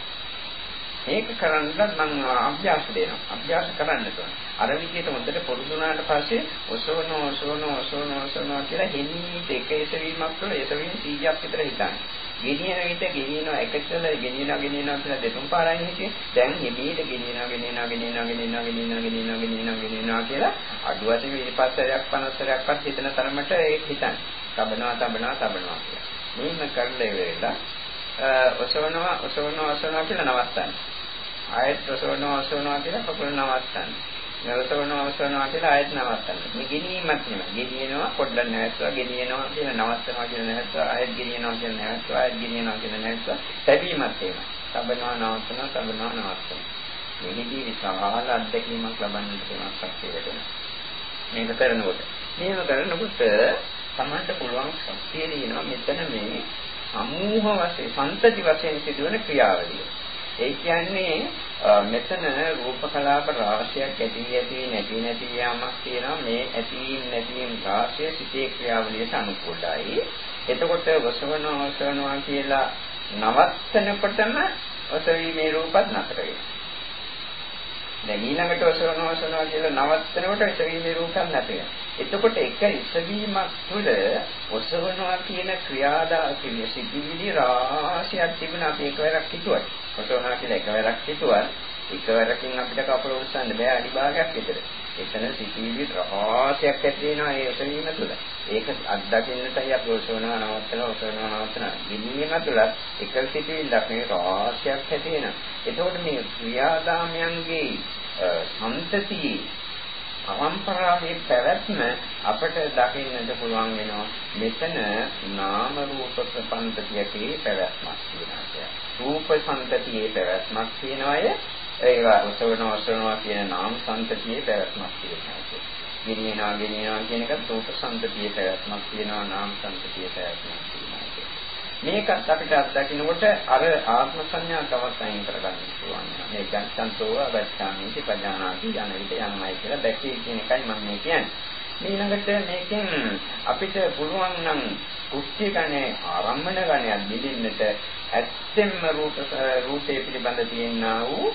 මේක කරන්නත් මම අභ්‍යාස දෙනවා. අභ්‍යාස කරන්න ඕන. අර විදිහට හොඳට පුරුදු වුණාට පස්සේ ඔසවන ඔසවන ඔසවන ඔසවන කියලා හිමීට එක එසවීමක් කළ එසවීම 100ක් විතර හිතන්නේ. ගෙනියන විට ගෙනියනවා එකචල ගෙනියනවා ගෙනියනවා කියලා දෙතුන් පාරයි හිටියේ. දැන් හිමීට ගෙනියනවා ගෙනියනවා ගෙනියනවා ගෙනියනවා ගෙනියනවා ගෙනියනවා ගෙනියනවා ගෙනියනවා කියලා අඩුවශයෙන් 25ක් 50ක්වත් හිතන තරමට ඒක හිතන්නේ. තබනවා තබනවා තබනවා කියලා. මෙන්න කරලා ඉවරලා ඔසවනවා ඔසවනවා ඔසවනවා කියලා නවත්තන්නේ. ආයෙත් ඔසවනවා ඔසවනවා කියලා කකුල නවත්තන්නේ. නවතවනවා අවසනවා කියලා ආයෙත් නවත්තන්න. මේ ගෙනීමක් නෙමෙයි. ගෙනියනවා පොඩ්ඩක් නැවතුවා ගෙනියනවා කියලා නවත්තනවා කියලා නැවතුවා ආයෙත් ගෙනියනවා කියලා නැවතුවා ආයෙත් ගෙනියනවා කියලා නැවතුවා. තැබීමක් එහෙම. තබනවා නවත්තනවා තබනවා නවත්තනවා. මෙහිදී විශාල අත්දැකීමක් ලබන්නට තියෙනවා ශක්තිය වෙනවා. මේක කරනකොට. මේක කරනකොට තමන්ට පුළුවන් ශක්තිය දිනනවා මෙතන මේ සමූහ වශයෙන් සන්තති වශයෙන් සිදුවන ක්‍රියාවලිය. ඒ කියන්නේ මෙතන රූප කලාප රාශියක් ඇති ඇති නැති නැති යාමක් තියෙනවා. මේ ඇති නැතිම් රාශිය සිතේ ක්‍රියාවලියට අනුකූලයි. එතකොට වසවනවා වසවනවා කියලා නවත්තනකොටම වසවීමේ රූපත් නතර වෙනවා. දැන් ඊළඟට ඔසවනවා ඔසවනවා කියලා නවත්තනකොට එසවීමේ රූපයක් නැති වෙනවා. එතකොට එක එසවීමක් තුළ ඔසවනවා කියන ක්‍රියාදා කියන සිද්ධිවිලි රාශියක් තිබුණා අපි එකවරක් හිතුවා. ඔසවනවා කියලා එකවරක් හිතුවා. එකවරකින් අපිට කපල උස්සන්න බෑ අඩි භාගයක් විතර. එතන සිටිවිලි රහසක් ඇති වෙනවා ඒ ඔසවීම තුළ. ඒක අත්දකින්නටයි අපි ඔසවනවා නවත්තනවා ඔසවනවා නවත්තනවා. ගිනීම තුළ එක සිටිවිල්ලක් මේ රහසක් ඇති වෙනවා. එතකොට මේ ක්‍රියාදාමයන්ගේ සම්තතියේ පරම්පරාවේ පැවැත්ම අපට දකින්නට පුළුවන් වෙනවා මෙතන නාම රූප ප්‍රපංචතියකේ පැවැත්මක් තියෙනවා රූප සංතතියේ පැවැත්මක් තියෙනවාය ඒවා ඔසවනවා ඔසවනවා කියන නාම සංතතියේ පැවැත්මක් තියෙනවා. ගෙනියනවා ගෙනියනවා කියන එක රූප සංතතියේ පැවැත්මක් තියෙනවා නාම සංතතියේ පැවැත්මක් තියෙනවා. මේකත් අපිට අත්දකින්නකොට අර ආත්ම සංඥා තවත් අයින් කරගන්න පුළුවන්. මේ ගන්සන්තෝ අවස්ථාමේදී පඥානාති යන විට යන්නයි කියලා දැකී කියන එකයි මම මේ කියන්නේ. ඊළඟට මේකෙන් අපිට පුළුවන් නම් කුෂ්ඨ ගණේ ආරම්භන ගණයක් බෙදින්නට ඇත්තෙන්ම රූප රූපේ පිළිබඳ තියෙනා වූ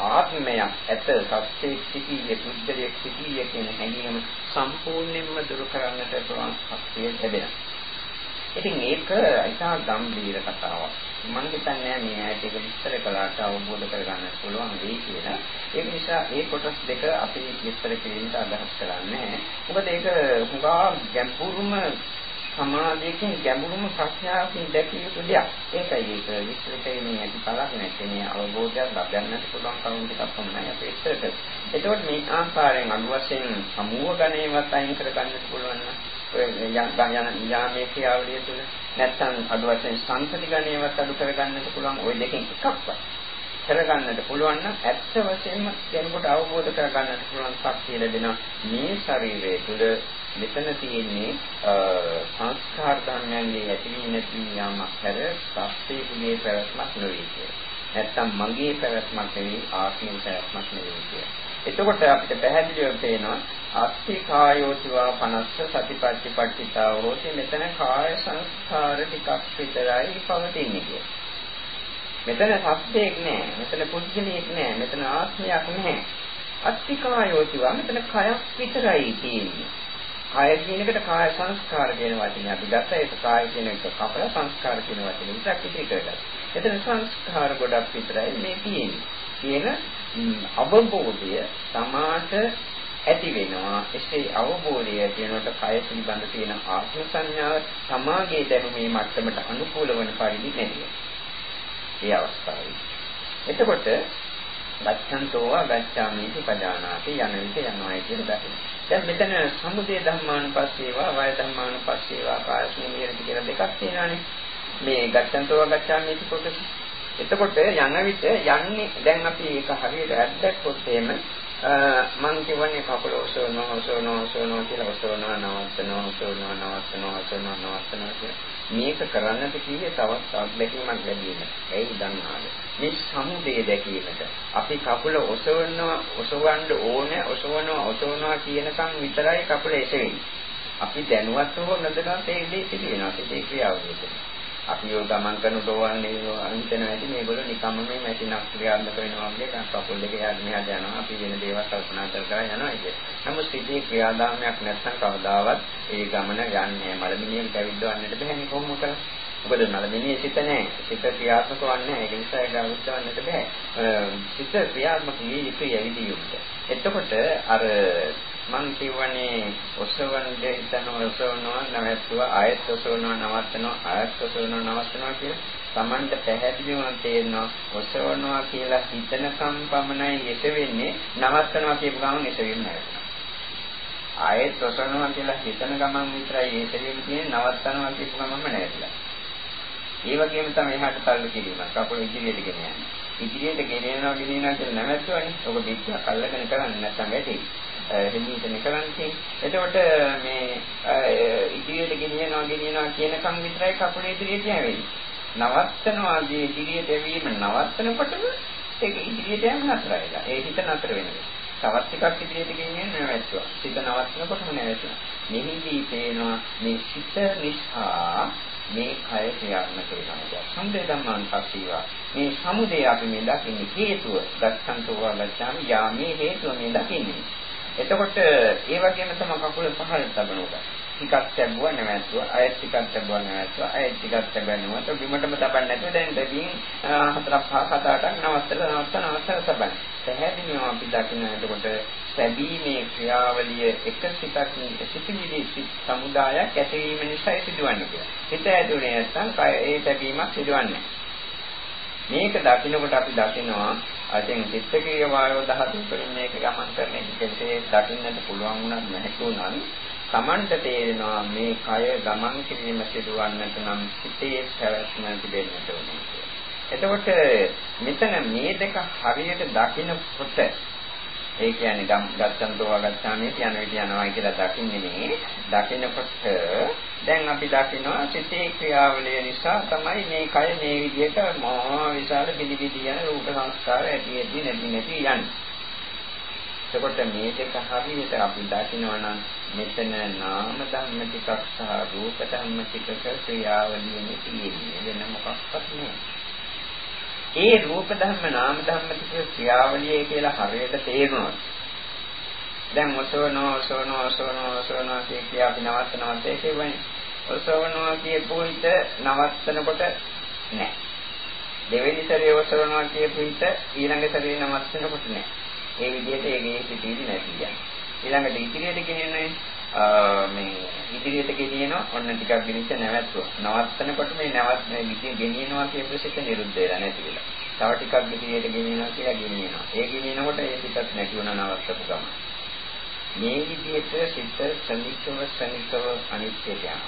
ආත්මයක් ඇත සත්‍යයේ සිටියේ බුද්ධලයේ සිටියේ කියන හැඟීම සම්පූර්ණයෙන්ම දුරු කරන්නට පුළුවන් ශක්තිය ලැබෙනවා. ඉතින් ඒක ඉතා ගැඹීර කතාවක්. මම හිතන්නේ මේ ඇයිට ඒක විස්තර කළාට අවබෝධ කරගන්න පුළුවන් වෙයි කියලා. ඒක නිසා ඒ කොටස් දෙක අපි විස්තර කිරීමට අදහස් කරන්නේ. මොකද ඒක හුඟා ගැඹුරුම සමාධියකින් ගැඹුරුම ප්‍රඥාවකින් දැකිය යුතු දෙයක්. ඒකයි ඒක විස්තර කිරීමේ ඇති කලක් නැත්නම් මේ අවබෝධයක් ලබන්නට පුළුවන් කරුණු ටිකක් පමණයි අපි විස්තර කරන්නේ. එතකොට මේ ආකාරයෙන් අඩු වශයෙන් සමූහ ගණේවත් අයින් කරගන්නට පුළුවන් නම් ඔය යන යාමේ ක්‍රියාවලිය තුළ නැත්නම් අඩු වශයෙන් සංකති ගණේවත් අඩු කරගන්නට පුළුවන් ওই දෙකෙන් එකක්වත් කරගන්නට පුළුවන් නම් ඇත්ත වශයෙන්ම කෙනෙකුට අවබෝධ කරගන්නට පුළුවන් ශක්තිය ලැබෙන මේ ශරීරය තුළ මෙතන තියෙන්නේ සංස්කාර ධර්මයන්ගේ ඇතිවීම නැතිවීම යාමක් හැර සත්‍යයේ පැවැත්මක් නෙවෙයි කියලා. නැත්තම් මගේ පැවැත්මක් නෙවෙයි ආත්මයේ පැවැත්මක් නෙවෙයි කියලා. එතකොට අපිට පැහැදිලිව පේනවා අත්ති කායෝතිවා 50 සතිපට්ඨිපට්ඨිතා හෝති මෙතන කාය සංස්කාර ටිකක් විතරයි පවතින්නේ කියලා. මෙතන සත්‍යයක් නෑ, මෙතන පුද්ගලයෙක් නෑ, මෙතන ආත්මයක් නෑ. අත්ති කායෝතිවා මෙතන කයක් විතරයි තියෙන්නේ. කාය කියන එකට කාය සංස්කාර කියන වචනේ අපි ගත්ත ඒක කාය කියන එක කපලා සංස්කාර කියන වචනේ විතරක් ඉතිරි කරගත්තා. එතන සංස්කාර ගොඩක් විතරයි මේ තියෙන්නේ. කියන අවබෝධය සමාත ඇති වෙනවා. එසේ අවබෝධය කියනකොට කය පිළිබඳ තියෙන ආත්ම සංඥාව සමාගයේ දැනුමේ මට්ටමට අනුකූල වන පරිදි නැතිව. ඒ අවස්ථාවේ. එතකොට ගච්ඡන්තෝවා ගච්ඡාමිති පදානාති යන විට යනවා කියන දකින්න. දැන් මෙතන සමුදය ධම්මානුපස්සේවා වය ධම්මානුපස්සේවා කායස්මී විහෙරති කියලා දෙකක් තියෙනවානේ. මේ ගච්ඡන්තෝවා ගච්ඡාමිති කොටස. එතකොට යන විට යන්නේ දැන් අපි ඒක හරියට ඇද්දක්කොත් එහෙම මං කියවන්නේ කකුල ඔසවනවා ඔසවනවා ඔසවනවා කියලා ඔසවනවා නවත්තනවා ඔසවනවා නවත්තනවා ඔසවනවා නවත්තනවා කියලා මේක කරන්නට කියේ තවත් අත්දැකීමක් ලැබීම. ඒයි දන්නාද? මේ සමුදේ දැකීමට අපි කකුල ඔසවනවා ඔසවන්න ඕනේ ඔසවනවා ඔසවනවා කියනකම් විතරයි කකුල එසෙන්නේ. අපි දැනුවත් හෝ නොදැනුවත් ඒ දේ සිදු වෙනවා. ඒ ක්‍රියාවලිය. අපි යෝ ගමන් කරන දෝවන්නේ අන්තන ඇති මේගොල්ලෝ නිකම්ම මේ මැෂිනක් ක්‍රියාත්මක වෙනවා වගේ කකුල් දෙක යාද මෙහාට යනවා අපි වෙන දේවල් කල්පනා කර කර යනවා ඒක. නමුත් සිටේ ක්‍රියාදාමයක් නැත්නම් කවදාවත් ඒ ගමන යන්නේ මලමිනියෙන් පැවිද්දවන්නට බැහැ කොහොම කරන්නේ. මොකද මලමිනියේ සිත නැහැ. සිත ක්‍රියාත්මක වන්නේ නැහැ. ඒ නිසා ඒක අවුස්සවන්නට බෑ. සිත ක්‍රියාත්මක වී යුතුයි ඇවිදිය යුතුයි. එතකොට අර මං කියවනේ ඔසවන දෙ හිතන ඔසවනවා නැවතුවා ආයෙත් ඔසවනවා නවත්තනවා ආයෙත් ඔසවනවා නවත්තනවා කියලා Tamanට පැහැදිලිවම තේරෙනවා ඔසවනවා කියලා හිතනකම් පමණයි එසෙන්නේ නවත්තනවා කියපු ගමන් එසෙන්නේ නැහැ. ආයෙත් ඔසවනවා කියලා හිතන ගමන් විතරයි එසෙන්නේ කියන්නේ නවත්තනවා කියපු ගමන්ම නැහැලා. ඒ වගේම තමයි එහාට තල්ලු කිරීම. කකුල ඉදිරියට ගෙන යන්නේ. ඉදිරියට ගෙන යනවා ගෙන යනවා කියලා නැවතුවනේ. ඔබ පිටියක් අල්ලගෙන කරන්නේ නැත්නම් වැටේ. හිමිටනේ කරන්නේ. එතකොට මේ ඉදිරියට ගෙනියනවා ගෙනියනවා කියනකම් විතරයි කකුල ඉදිරියට යවෙන්නේ. නවත්තනවා ඉදිරියට යවීම නවත්තනකොටම ඒක ඉදිරියට යන්න නතර වෙලා. ඒ හිත නතර වෙනවා. තවත් ටිකක් ඉදිරියට ගෙනියන්න නැවැත්තුවා. සිත නවත්තනකොටම නැවැත්තුවා. මෙහිදී පේනවා මේ සිත නිසා මේ කය ක්‍රියාත්මක වෙනවා. සමුදය ධම්මං පස්සීවා. මේ සමුදය අපි මේ දකින්නේ හේතුව. දක්ඛන්තෝ වලච්ඡාමි යාමේ හේතුව මේ දකින්නේ. එතකොට ඒ වගේම තමයි කකුල පහළට තබනකොට. ටිකක් තැබුවා නැවැත්තුවා. අයත් ටිකක් තැබුවා නැවැත්තුවා. අයත් ටිකක් තැබෙනවා. તો බිමටම තබන්නේ නැතුව දැන් දෙවියන් හතරක් පහක් හත අටක් නවත්තලා නවත්තලා නවත්තලා තබන්නේ. පැහැදිලිව අපි දකින්න එතකොට සැබීමේ ක්‍රියාවලිය එක සිතක් සිතිවිලි සමුදායක් ඇතිවීම නිසා සිදුවන්නේ කියලා. හිත ඇතුලේ නැත්නම් කය ඒ තැබීමක් සිදුවන්නේ. මේක දකින්නකොට අපි දකිනවා අදින් චිත්තකීය වායෝ ධාතු වලින් මේක ගමන් කරන එක කෙසේ දකින්නට පුළුවන් වුණත් නැහැ තමන්ට තේරෙනවා මේ කය ගමන් කිරීම සිදුවන්නට නම් සිතේ පැවැත්ම තිබෙන්නට ඕනේ කියලා. එතකොට මෙතන මේ දෙක හරියට දකිනකොට ඒ කියන්නේ ගම් ගත්තන්තෝ වගත්තාමේ කියන විදිහ යනවා කියලා දකින්නේ නේ. දකිනකොට දැන් අපි දකිනවා සිතේ ක්‍රියාවලිය නිසා තමයි මේ කය මේ විදිහට මහා විශාල බිලි බිලි යන රූප සංස්කාර ඇති ඇති නැති නැති යන්නේ. එතකොට මේ දෙක හරියට අපි දකිනවා නම් මෙතන නාම ධර්ම ටිකක් සහ රූප ධර්ම ටිකක ක්‍රියාවලියනේ තියෙන්නේ වෙන මොකක්වත් නෑ. ඒ රූප ධර්ම නාම ධර්ම ටික ක්‍රියාවලිය කියලා හරියට තේරුණොත් දැන් ඔසවනෝ ඔසවනෝ ඔසවනෝ ඔසවනෝ කිය අපි නවත්ත නවත්තේ කියවනේ. ඔසවනෝ කියපු හිත නවත්තනකොට නෑ. දෙවෙනි සැරේ ඔසවනවා කියපු හිත ඊළඟ සැරේ නවත්තනකොට නෑ. ඒ විදිහට ඒකේ සිටිවිලි නැති යනවා. ඊළඟට ඉදිරියට ගෙනෙන්නේ මේ ඉදිරියට ගෙනියනවා ඔන්න ටිකක් ගෙනිච්ච නැවැත්තුවා. නවත්තනකොට මේ නැවත් මේ විදිය ගෙනියනවා කියපු සිත නිරුද්ධ වෙලා නැති වෙලා. තව ටිකක් ඉදිරියට ගෙනියනවා කියලා ගෙනියනවා. ඒ ගෙනියනකොට ඒ සිතත් නැති වුණා නවත්තපු ගමන්. මේ විදිහට සිත සනිකව සනිකව අනිත්‍යයට යනවා.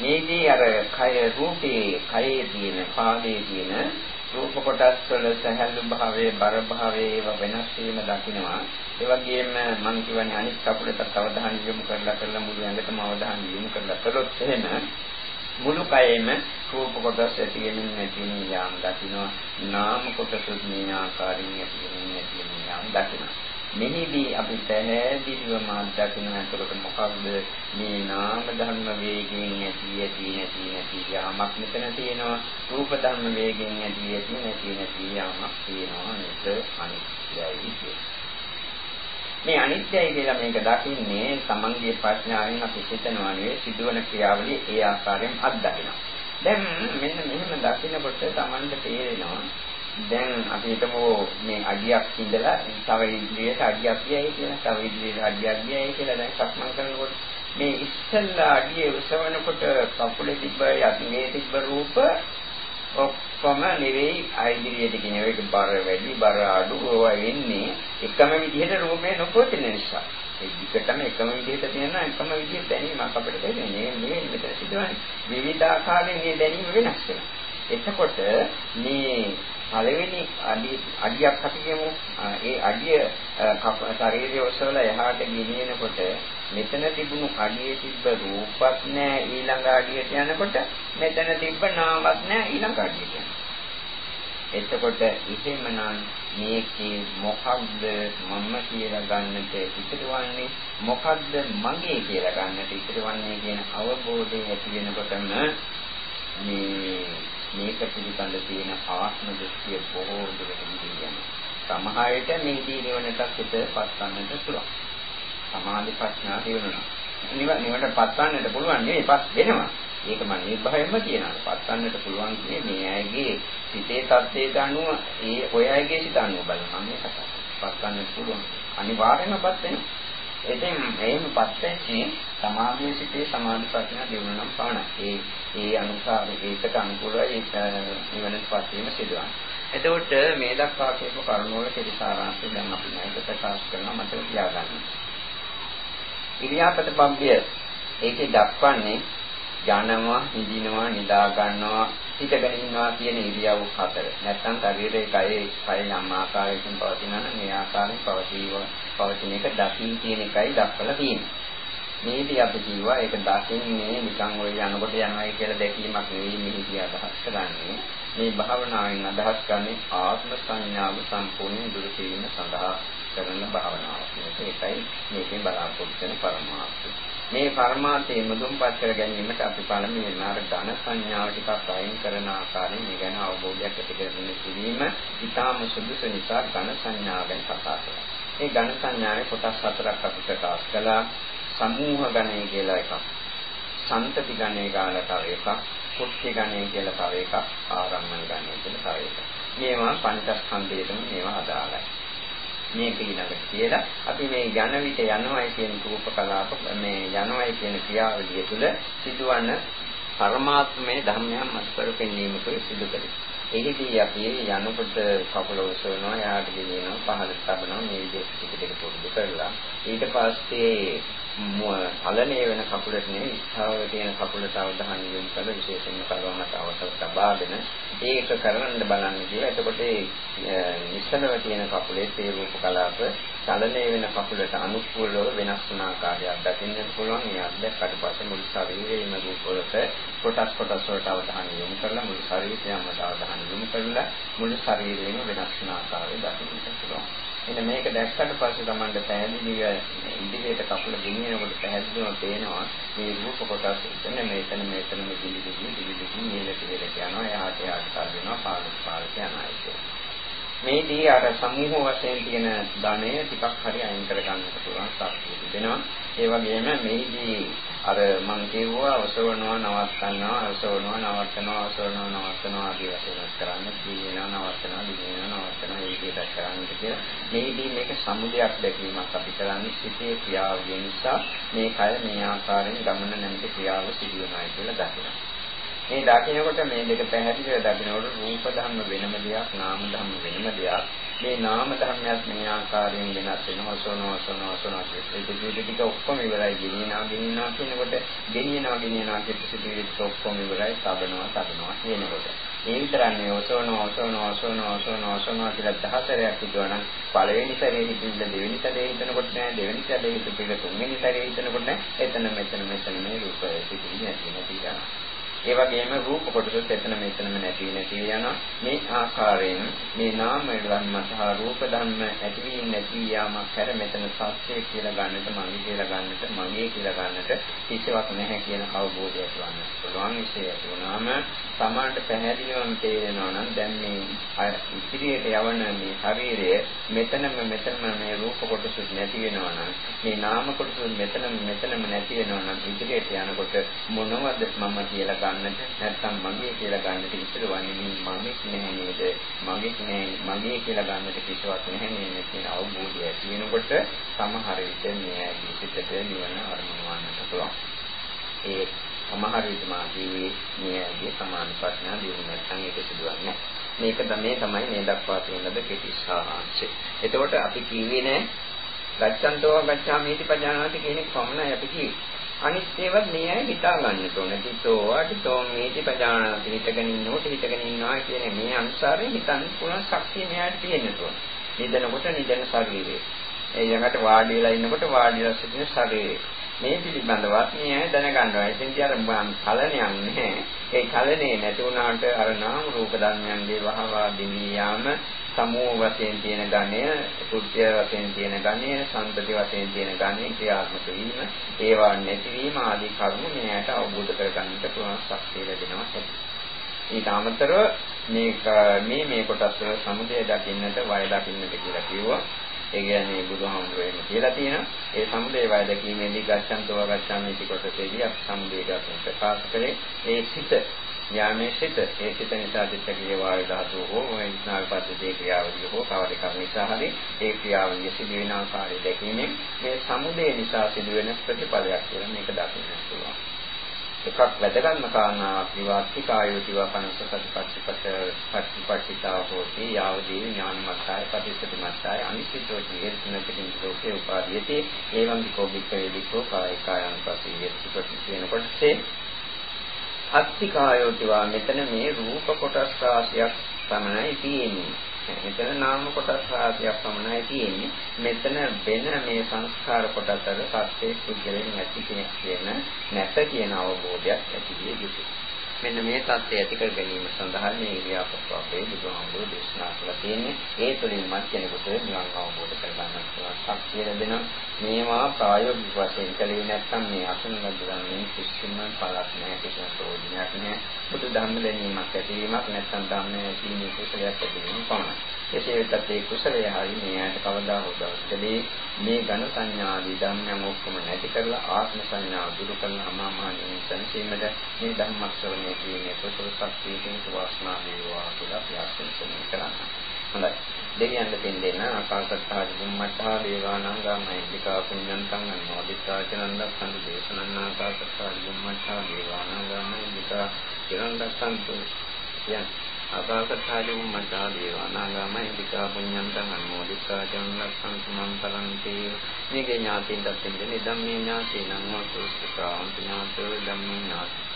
මේදී අර කය රූපේ කයේ තියෙන පාදයේ තියෙන රූප කොටස් වල සහැල්ලු භාවයේ බර භාවයේ ඒවා වෙනස් වීම දකිනවා. ඒ වගේම මම කියවනේ අනිත් කකුලට අවධානය යොමු කරලා කරලා මුළු ඇඟටම අවධානය යොමු කරලා කළොත් එහෙම මුළු කයෙම රූප කොටස් ඇති වෙනින් නැති වෙනින් යාම දකිනවා. නාම කොටස් මේ ආකාරයෙන් ඇති වෙනින් නැති වෙනින් යාම දකිනවා. මෙහිදී අපි පැහැදිලිවම අත්දකින්න අතරට මොකක්ද මේ නාම ධර්ම වේගයෙන් ඇති ඇති නැති නැති යාමක් මෙතන තියෙනවා. රූප ධර්ම වේගයෙන් ඇති ඇති නැති නැති යාමක් තියෙනවා මේක අනිත්‍යයි මේ අනිත්‍යයි කියලා මේක දකින්නේ සමන්ගේ ප්‍රඥාවෙන් අපි හිතනවා නෙවෙයි සිදුවන ක්‍රියාවලිය ඒ ආකාරයෙන් අත්දකිනවා. දැන් මෙන්න මෙහෙම දකිනකොට Tamanට තේරෙනවා දැන් අපි හිතමු මේ අඩියක් ඉඳලා තව ඉදිරියට අඩියක් ගියයි කියලා තව ඉදිරියට අඩියක් ගියයි කියලා දැන් සක්මන් කරනකොට මේ ඉස්සල්ලා අඩියේ උසවනකොට කකුලේ තිබ්බ යටිනේ තිබ්බ රූප ඔක්කොම නෙවෙයි ඉදිරියට කියන එක බර වැඩි බර අඩු ඒවා එන්නේ එකම විදිහට රූපේ නොපොතින නිසා. ඒ විකටම එකම විදිහට තියෙන එකම විදිහට දැනීමක් අපිට දැනෙන්නේ මේ මෙතන සිදුවන්නේ. විවිධ ආකාරයෙන් මේ දැනීම වෙනස් වෙනවා. එතකොට මේ පළවෙනි අඩිය අඩියක් අපි කියමු ඒ අඩිය ශරීරයේ ඔසවලා එහාට ගෙනියනකොට මෙතන තිබුණු අඩියේ තිබ්බ රූපත් නෑ ඊළඟ අඩියට යනකොට මෙතන තිබ්බ නාමත් නෑ ඊළඟ අඩියට එතකොට එහෙමනම් මේකේ මොකක්ද මම කියලා ගන්නට ඉතිරවන්නේ? මොකක්ද මගේ කියලා ගන්නට ඉතිරවන්නේ කියන අවබෝධය ඇති වෙනකොටම මේ මේක පිළිබඳ තියෙන ආත්ම දෘෂ්ටිය බොහෝ දුරට නිදියන. සමහරට මේදී නිවනට පිටපත් ගන්නට පුළුවන්. සමාධි ප්‍රඥා දිනුනවා. නිව නිවට පත් ගන්නට පුළුවන් නෙවෙයි පත් වෙනවා. ඒක මම නිර්භයෙන්ම කියනවා. පත් ගන්නට පුළුවන් කියන්නේ මේ අයගේ සිතේ තත්ත්වයට අනුව ඒ ඔය අයගේ සිත අනුව බලන්න මේ කතාව. පත් ගන්නට පුළුවන්. අනිවාර්යයෙන්ම පත් වෙනවා. ඉතින් මේකපත් වෙච්චි සමාධියේ සිටේ සමාධි ප්‍රඥා දිනු නම් පමණයි. ඒ ඒ අනුසාර ඒකට අනුකූලව ඒ නිවනපත් වීම සිදුවනවා. එතකොට මේ දක්වා කියපු කරුණ වල කෙටි සාරාංශය දැන් අපි නැවත ප්‍රකාශ කරනවා මතක තියාගන්න. ඉරියාපත බම්බිය ඒකේ දක්වන්නේ යනවා, නිදිනවා, නිදා ගන්නවා, හිටගෙන ඉන්නවා කියන ඉරියව් හතර. නැත්නම් ශරීරයේ කයේ කය යම් ආකාරයකින් පවතිනවා නම් මේ ආකාරයෙන් පවතිව පවතින එක දකින් කියන එකයි දක්වලා තියෙන්නේ. මේදී අපි කිව්වා ඒක දකින්නේ නිකන් ඔය යනකොට යනවායි කියලා දැකීමක් නෙවෙයි මෙහිදී අදහස් කරන්නේ. මේ භාවනාවෙන් අදහස් කරන්නේ ආත්ම සංඥාව සම්පූර්ණයෙන් දුරු කිරීම සඳහා කරන භාවනාවක්. ඒකයි මේකෙන් බලාපොරොත්තු වෙන පරමාර්ථය. මේ පරමාර්ථයේ මුදුන්පත් කර ගැනීමට අපි පළමුවෙන් අර ඝන සංඥාව ටිකක් අයින් කරන ආකාරයෙන් මේ ගැන අවබෝධයක් ඇති කරගන්න කිරීම ඊටාම සුදුසු නිසා ඝන සංඥාව ගැන කතා කරනවා. මේ ඝන සංඥාවේ කොටස් හතරක් අපි ප්‍රකාශ කළා. සමූහ ගණය කියලා එකක්. සන්තති ගණය ගාලා තව එකක්. කුට්ටි ගණය කියලා තව එකක්. ආරම්මන ගණය කියලා තව එකක්. මේවා පංචස්කන්ධයටම මේවා අදාළයි. මේක ඊළඟට කියලා අපි මේ යන විට යනවයි කියන රූප කලාප මේ යනවයි කියන ක්‍රියාවලිය තුළ සිදුවන පරමාත්මයේ ධර්මයන් මත කර පෙන්වීමකුයි සිදු කළේ. එහිදී අපි යනකොට කකුල ඔසවනවා, එහාට ගෙනියනවා, පහළට තබනවා මේ විදිහට ටික ටික පුරුදු කරලා ඊට පස්සේ පලණය වෙන කකුලට නෙවෙයි ඉස්හාවල තියෙන කකුලට අවධානය යොමු කරලා විශේෂයෙන්ම කලවමට අවසර තබාගෙන ඒක කරන්න බලන්න කියලා. එතකොට ඒ ඉස්සලව තියෙන කකුලේ ඒ රූප කලාප චලනය වෙන කකුලට අනුකූලව වෙනස් වන ආකාරයක් දකින්න පුළුවන්. මේ අත්දැක්කට පස්සේ මුළු ශරීරයේම රූප වලට කොටස් කොටස් වලට අවධානය යොමු කරලා මුළු ශරීරයම අවධානය යොමු කරලා මුළු ශරීරයේම වෙනස් වන ආකාරය දකින්න පුළුවන්. එන්න මේක දැක්කට පස්සේ Tamanට පැහැදිලිව ඉදිරියට කකුල ගෙනියනකොට පැහැදිලිවම පේනවා මේ රූප කොටස් එතන මෙතන මෙතන මේ දිලි දිලි දිලි දිලි නිලට නිලට යනවා එහාට එහාට කරනවා පාලක පාලක යනවා මේදී අර සමූහ වශයෙන් තියෙන ධනය ටිකක් හරි අයින් කර ගන්නට පුළුවන් ශක්තිය තිබෙනවා ඒ වගේම මේදී අර මම කියුවා ඔසවනවා නවත්තනවා ඔසවනවා නවත්තනවා ඔසවනවා නවත්තනවා ආදී වශයෙන් කරන්න. දිනනවා නවත්තනවා දිනනවා නවත්තනවා ඒ විදිහට කරන්න කියලා. මේදී මේක සමුදයක් දැකීමක් අපි කරන්නේ සිතේ ක්‍රියාව නිසා. මේ කය මේ ආකාරයෙන් ගමන නැමැති ක්‍රියාව සිදු වෙනවා කියලා දකිනවා. මේ දකිනකොට මේ දෙක පැහැදිලිව දකිනකොට රූප ධර්ම වෙනම දෙයක් නාම ධර්ම වෙනම දෙයක්. මේ නාම ධර්මයක් මේ ආකාරයෙන් වෙනස් වෙනවා සෝනවා සෝනවා සෝනවා ඒක ටික ඔක්කොම ඉවරයි. ගෙනියනවා ගෙනියනවා කියනකොට ගෙනියනවා ගෙනියනවා කියන ටික ඔක්කොම ඉවරයි. තබනවා තබනවා කියනකොට. ඒ විතරන්නේ ඔසවනවා ඔසවනවා ඔසවනවා ඔසවනවා ඔසවනවා කියලා දහතරයක් හිතුවනම් පළවෙනි සැරේ හිතින්න දෙවෙනි සැරේ හිතනකොට නෑ. දෙවෙනි සැරේ හිතපිට තුන්වෙනි සැරේ හිතනකොට නෑ. එතන මෙතන මෙතන මේ රූපය සිටින්නේ නැති නැති යනවා ඒ වගේම රූප කොටසත් එතන මෙතනම නැති නැති යනවා. මේ ආකාරයෙන් මේ නාම ධර්ම සහ රූප ධර්ම ඇතිවීම නැති යාමක් කර මෙතන සත්‍යය කියලා ගන්නට මගේ කියලා ගන්නට මගේ කියලා ගන්නට කිසිවක් නැහැ කියන අවබෝධය ඇතිවන්න පුළුවන් විශේෂය වුණාම සමානට පැහැදිලිවම තේරෙනවා නම් දැන් මේ ඉදිරියට යවන මේ ශරීරය මෙතනම මෙතනම මේ රූප කොටස නැති වෙනවා නම් මේ නාම කොටස මෙතනම මෙතනම නැති වෙනවා නම් ඉදිරියට යනකොට මොනවද මම කියලා ගන්නට නැත්නම් මගේ කියලා ගන්නට ඉස්සරවන්නේ මේ මගේ නෑ නේද මගේ නෑ මගේ කියලා ගන්නට කිසිවක් නැහැ නේද කියන අවබෝධය ඇති වෙනකොට සමහර විට මේ ජීවිතයට නිවන අරමුණු වන්නට පුළුවන් ඒ සමහර විට මා ජීවේ මේගේ සමාන ප්‍රශ්න දිනු නැත්නම් ඒක සිදුවන්නේ මේක තමයි තමයි මේ දක්වා තියෙන ලද කෙටි සාරාංශය. එතකොට අපි කිව්වේ නෑ ගච්ඡන්තෝ ගච්ඡාමීති පජානාති කියන එක පමණයි අපි කිව්වේ. අනිත් ඒවා මේ අය හිතා ගන්නට ඕන. තිතෝ අටිතෝ මේටි පජානාති හිතගෙන ඉන්නකොට හිතගෙන ඉන්නවා කියන මේ අනුසාරයෙන් හිතන්න පුළුවන් ශක්තිය මෙයාට තියෙන්න ඕන. නිදනකොට නිදන ශරීරය. ඒ යකට වාඩි වෙලා ඉන්නකොට වාඩි වෙලා සිටින ශරීරය. මේ පිළිබඳවත් මේ අය දැනගන්නවා. ඉතින් අර කලණයක් නැහැ. ඒ කලණේ නැති වුණාට අර නාම රූප ධර්මයන්ගේ වහවා දිවී යාම සමූහ වශයෙන් තියෙන ගණය, කුත්‍ය වශයෙන් තියෙන ගණය, සම්පති වශයෙන් තියෙන ගණය ක්‍රියාත්මක වීම, ඒවා නැතිවීම ආදී කරුණු මෙයට අවබෝධ කරගන්නට පුළුවන් ශක්තිය ලැබෙනවා. ඊට අමතරව මේක මේ මේ කොටස් වල සමුදය දකින්නට, වය දකින්නට කියලා කිව්වා. ඒ කියන්නේ බුදුහාමුදුරුවෝ එහෙම කියලා තියෙනවා. ඒ සමුදේ වය දැකීමේදී ගච්ඡන්තෝ ගච්ඡාමිති කොටසේදී අපි සමුදේ ගැන ප්‍රකාශ කරේ ඒ සිත යාමේ සිත ඒ සිත නිසා සිත කියේ වායු ධාතුව හෝ මේ ස්නායු පද්ධතියේ ක්‍රියාවලිය හෝ කවර එකක් නිසා හරි ඒ ක්‍රියාවලිය සිදුවෙන ආකාරය දැකීමෙන් මේ සමුදේ නිසා සිදුවෙන ප්‍රතිඵලයක් කියලා මේක දකින්න පුළුවන්. එකක් වැදගත්ම කාරණාවක් විවාස්තිකායෝතිව පනස සතිපට්ඨිපත පටිපට්ඨිතා හෝති. යාවදී ඥානමත්තාය පටිච්චසමුප්පාදය අනිසිතෝ ජීවිතනකින් ලෝකේ උපාදීයති. එවං කෝ වික්ඛේ වික්ඛෝ කායකායන් පස්සේ යති. කියන කොටසේ අත්තිකායෝතිවා මෙතන මේ රූප කොටස් රාශියක් පමණයි තියෙන්නේ. මෙතන නාම කොටස් රාශියක් පමණයි තියෙන්නේ. මෙතන වෙන මේ සංස්කාර කොටස් වල සත්‍යයේ පුද්ගලයන් නැති කෙනෙක් කියන නැත කියන අවබෝධයක් ඇති විය යුතුයි. මෙන්න මේ தත්ත්වය ඇති කර ගැනීම සඳහා මේ ඉරියාපත් අපේ බුදුහාමුදුරුවෝ දේශනා කළා තියෙන්නේ ඒ තුළින් මත් කෙනෙකුට නිවන් අවබෝධ කර ගන්නට ශක්තිය ලැබෙනවා මේවා ප්‍රායෝගික වශයෙන් කලේ නැත්නම් මේ අසන ලැබුණන්නේ කිසිම පළක් නැහැ කිසිම ප්‍රයෝජනයක් නැහැ. බුදු ධර්ම දැනීමක් ඇතිවීමක් නැත්නම් ධර්මයේ සීනි කුසලයක් ඇතිවීම පමණයි. එසේ වෙතත් ඒ කුසලය හරි මේ ආයත කවදා හෝ දවසකදී මේ ඝන සංඥා ආදී ධර්මයන් ඔක්කොම නැති කරලා ආත්ම සංඥාව දුරු කරන අමාමානී සංසීමද මේ ධම්මස්වරණය කියන්නේ කුසල ශක්තියකින් සුවාස්නා වේවා කියලා ප්‍රාර්ථනා කරනවා. හොඳයි. දෙවියන්ට පින් දෙන්න ආකාශත්තා දුම්මත්තා දේවානංගමයි විකා පුඤ්ඤන්තං අනුමෝදිතාචනන්ද සම්ප දේශනන්න ආකාශත්තා දුම්මත්තා දේවානංගමයි විකා චිරන්දස්සන්තු කියන්නේ ආකාශත්තා බුම්මත්තා දේවානංගා මහින්దికා පුඤ්ඤන්තං අනුමෝදිතා චනන්දස්සන්තු මං පරන්ති මේකේ ඥාතින් දෙපින් දෙන ධම්මේ ඥාතිනං හෝතු සුඛාං ඥාතෝ ධම්මේ ඥාති.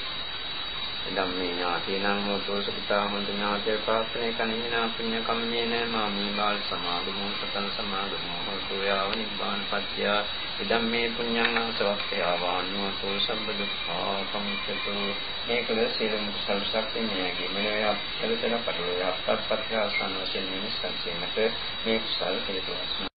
ධම්මේ ඥාතිනං හෝතු සුඛතා හොඳ ඥාතේ ප්‍රාර්ථනේ කනිනා පුඤ්ඤ කම්මේන මාමී බාල සමාගමෝ සතං සමාගමෝ හෝතු යාව නිබ්බාන පත්‍ය ඉදම්මේ පුඤ්ඤං අසවක්ඛය ආවාන්නෝතු සම්බ දුක්ඛා සමුච්චතු මේකල සියලුම කුසල ශක්තියගේ මෙලොව අපතල පරිලෝය අපත්පත්‍ය ආසන්න වශයෙන් නිස්සංසීමට මේ කුසල හේතු වස්නා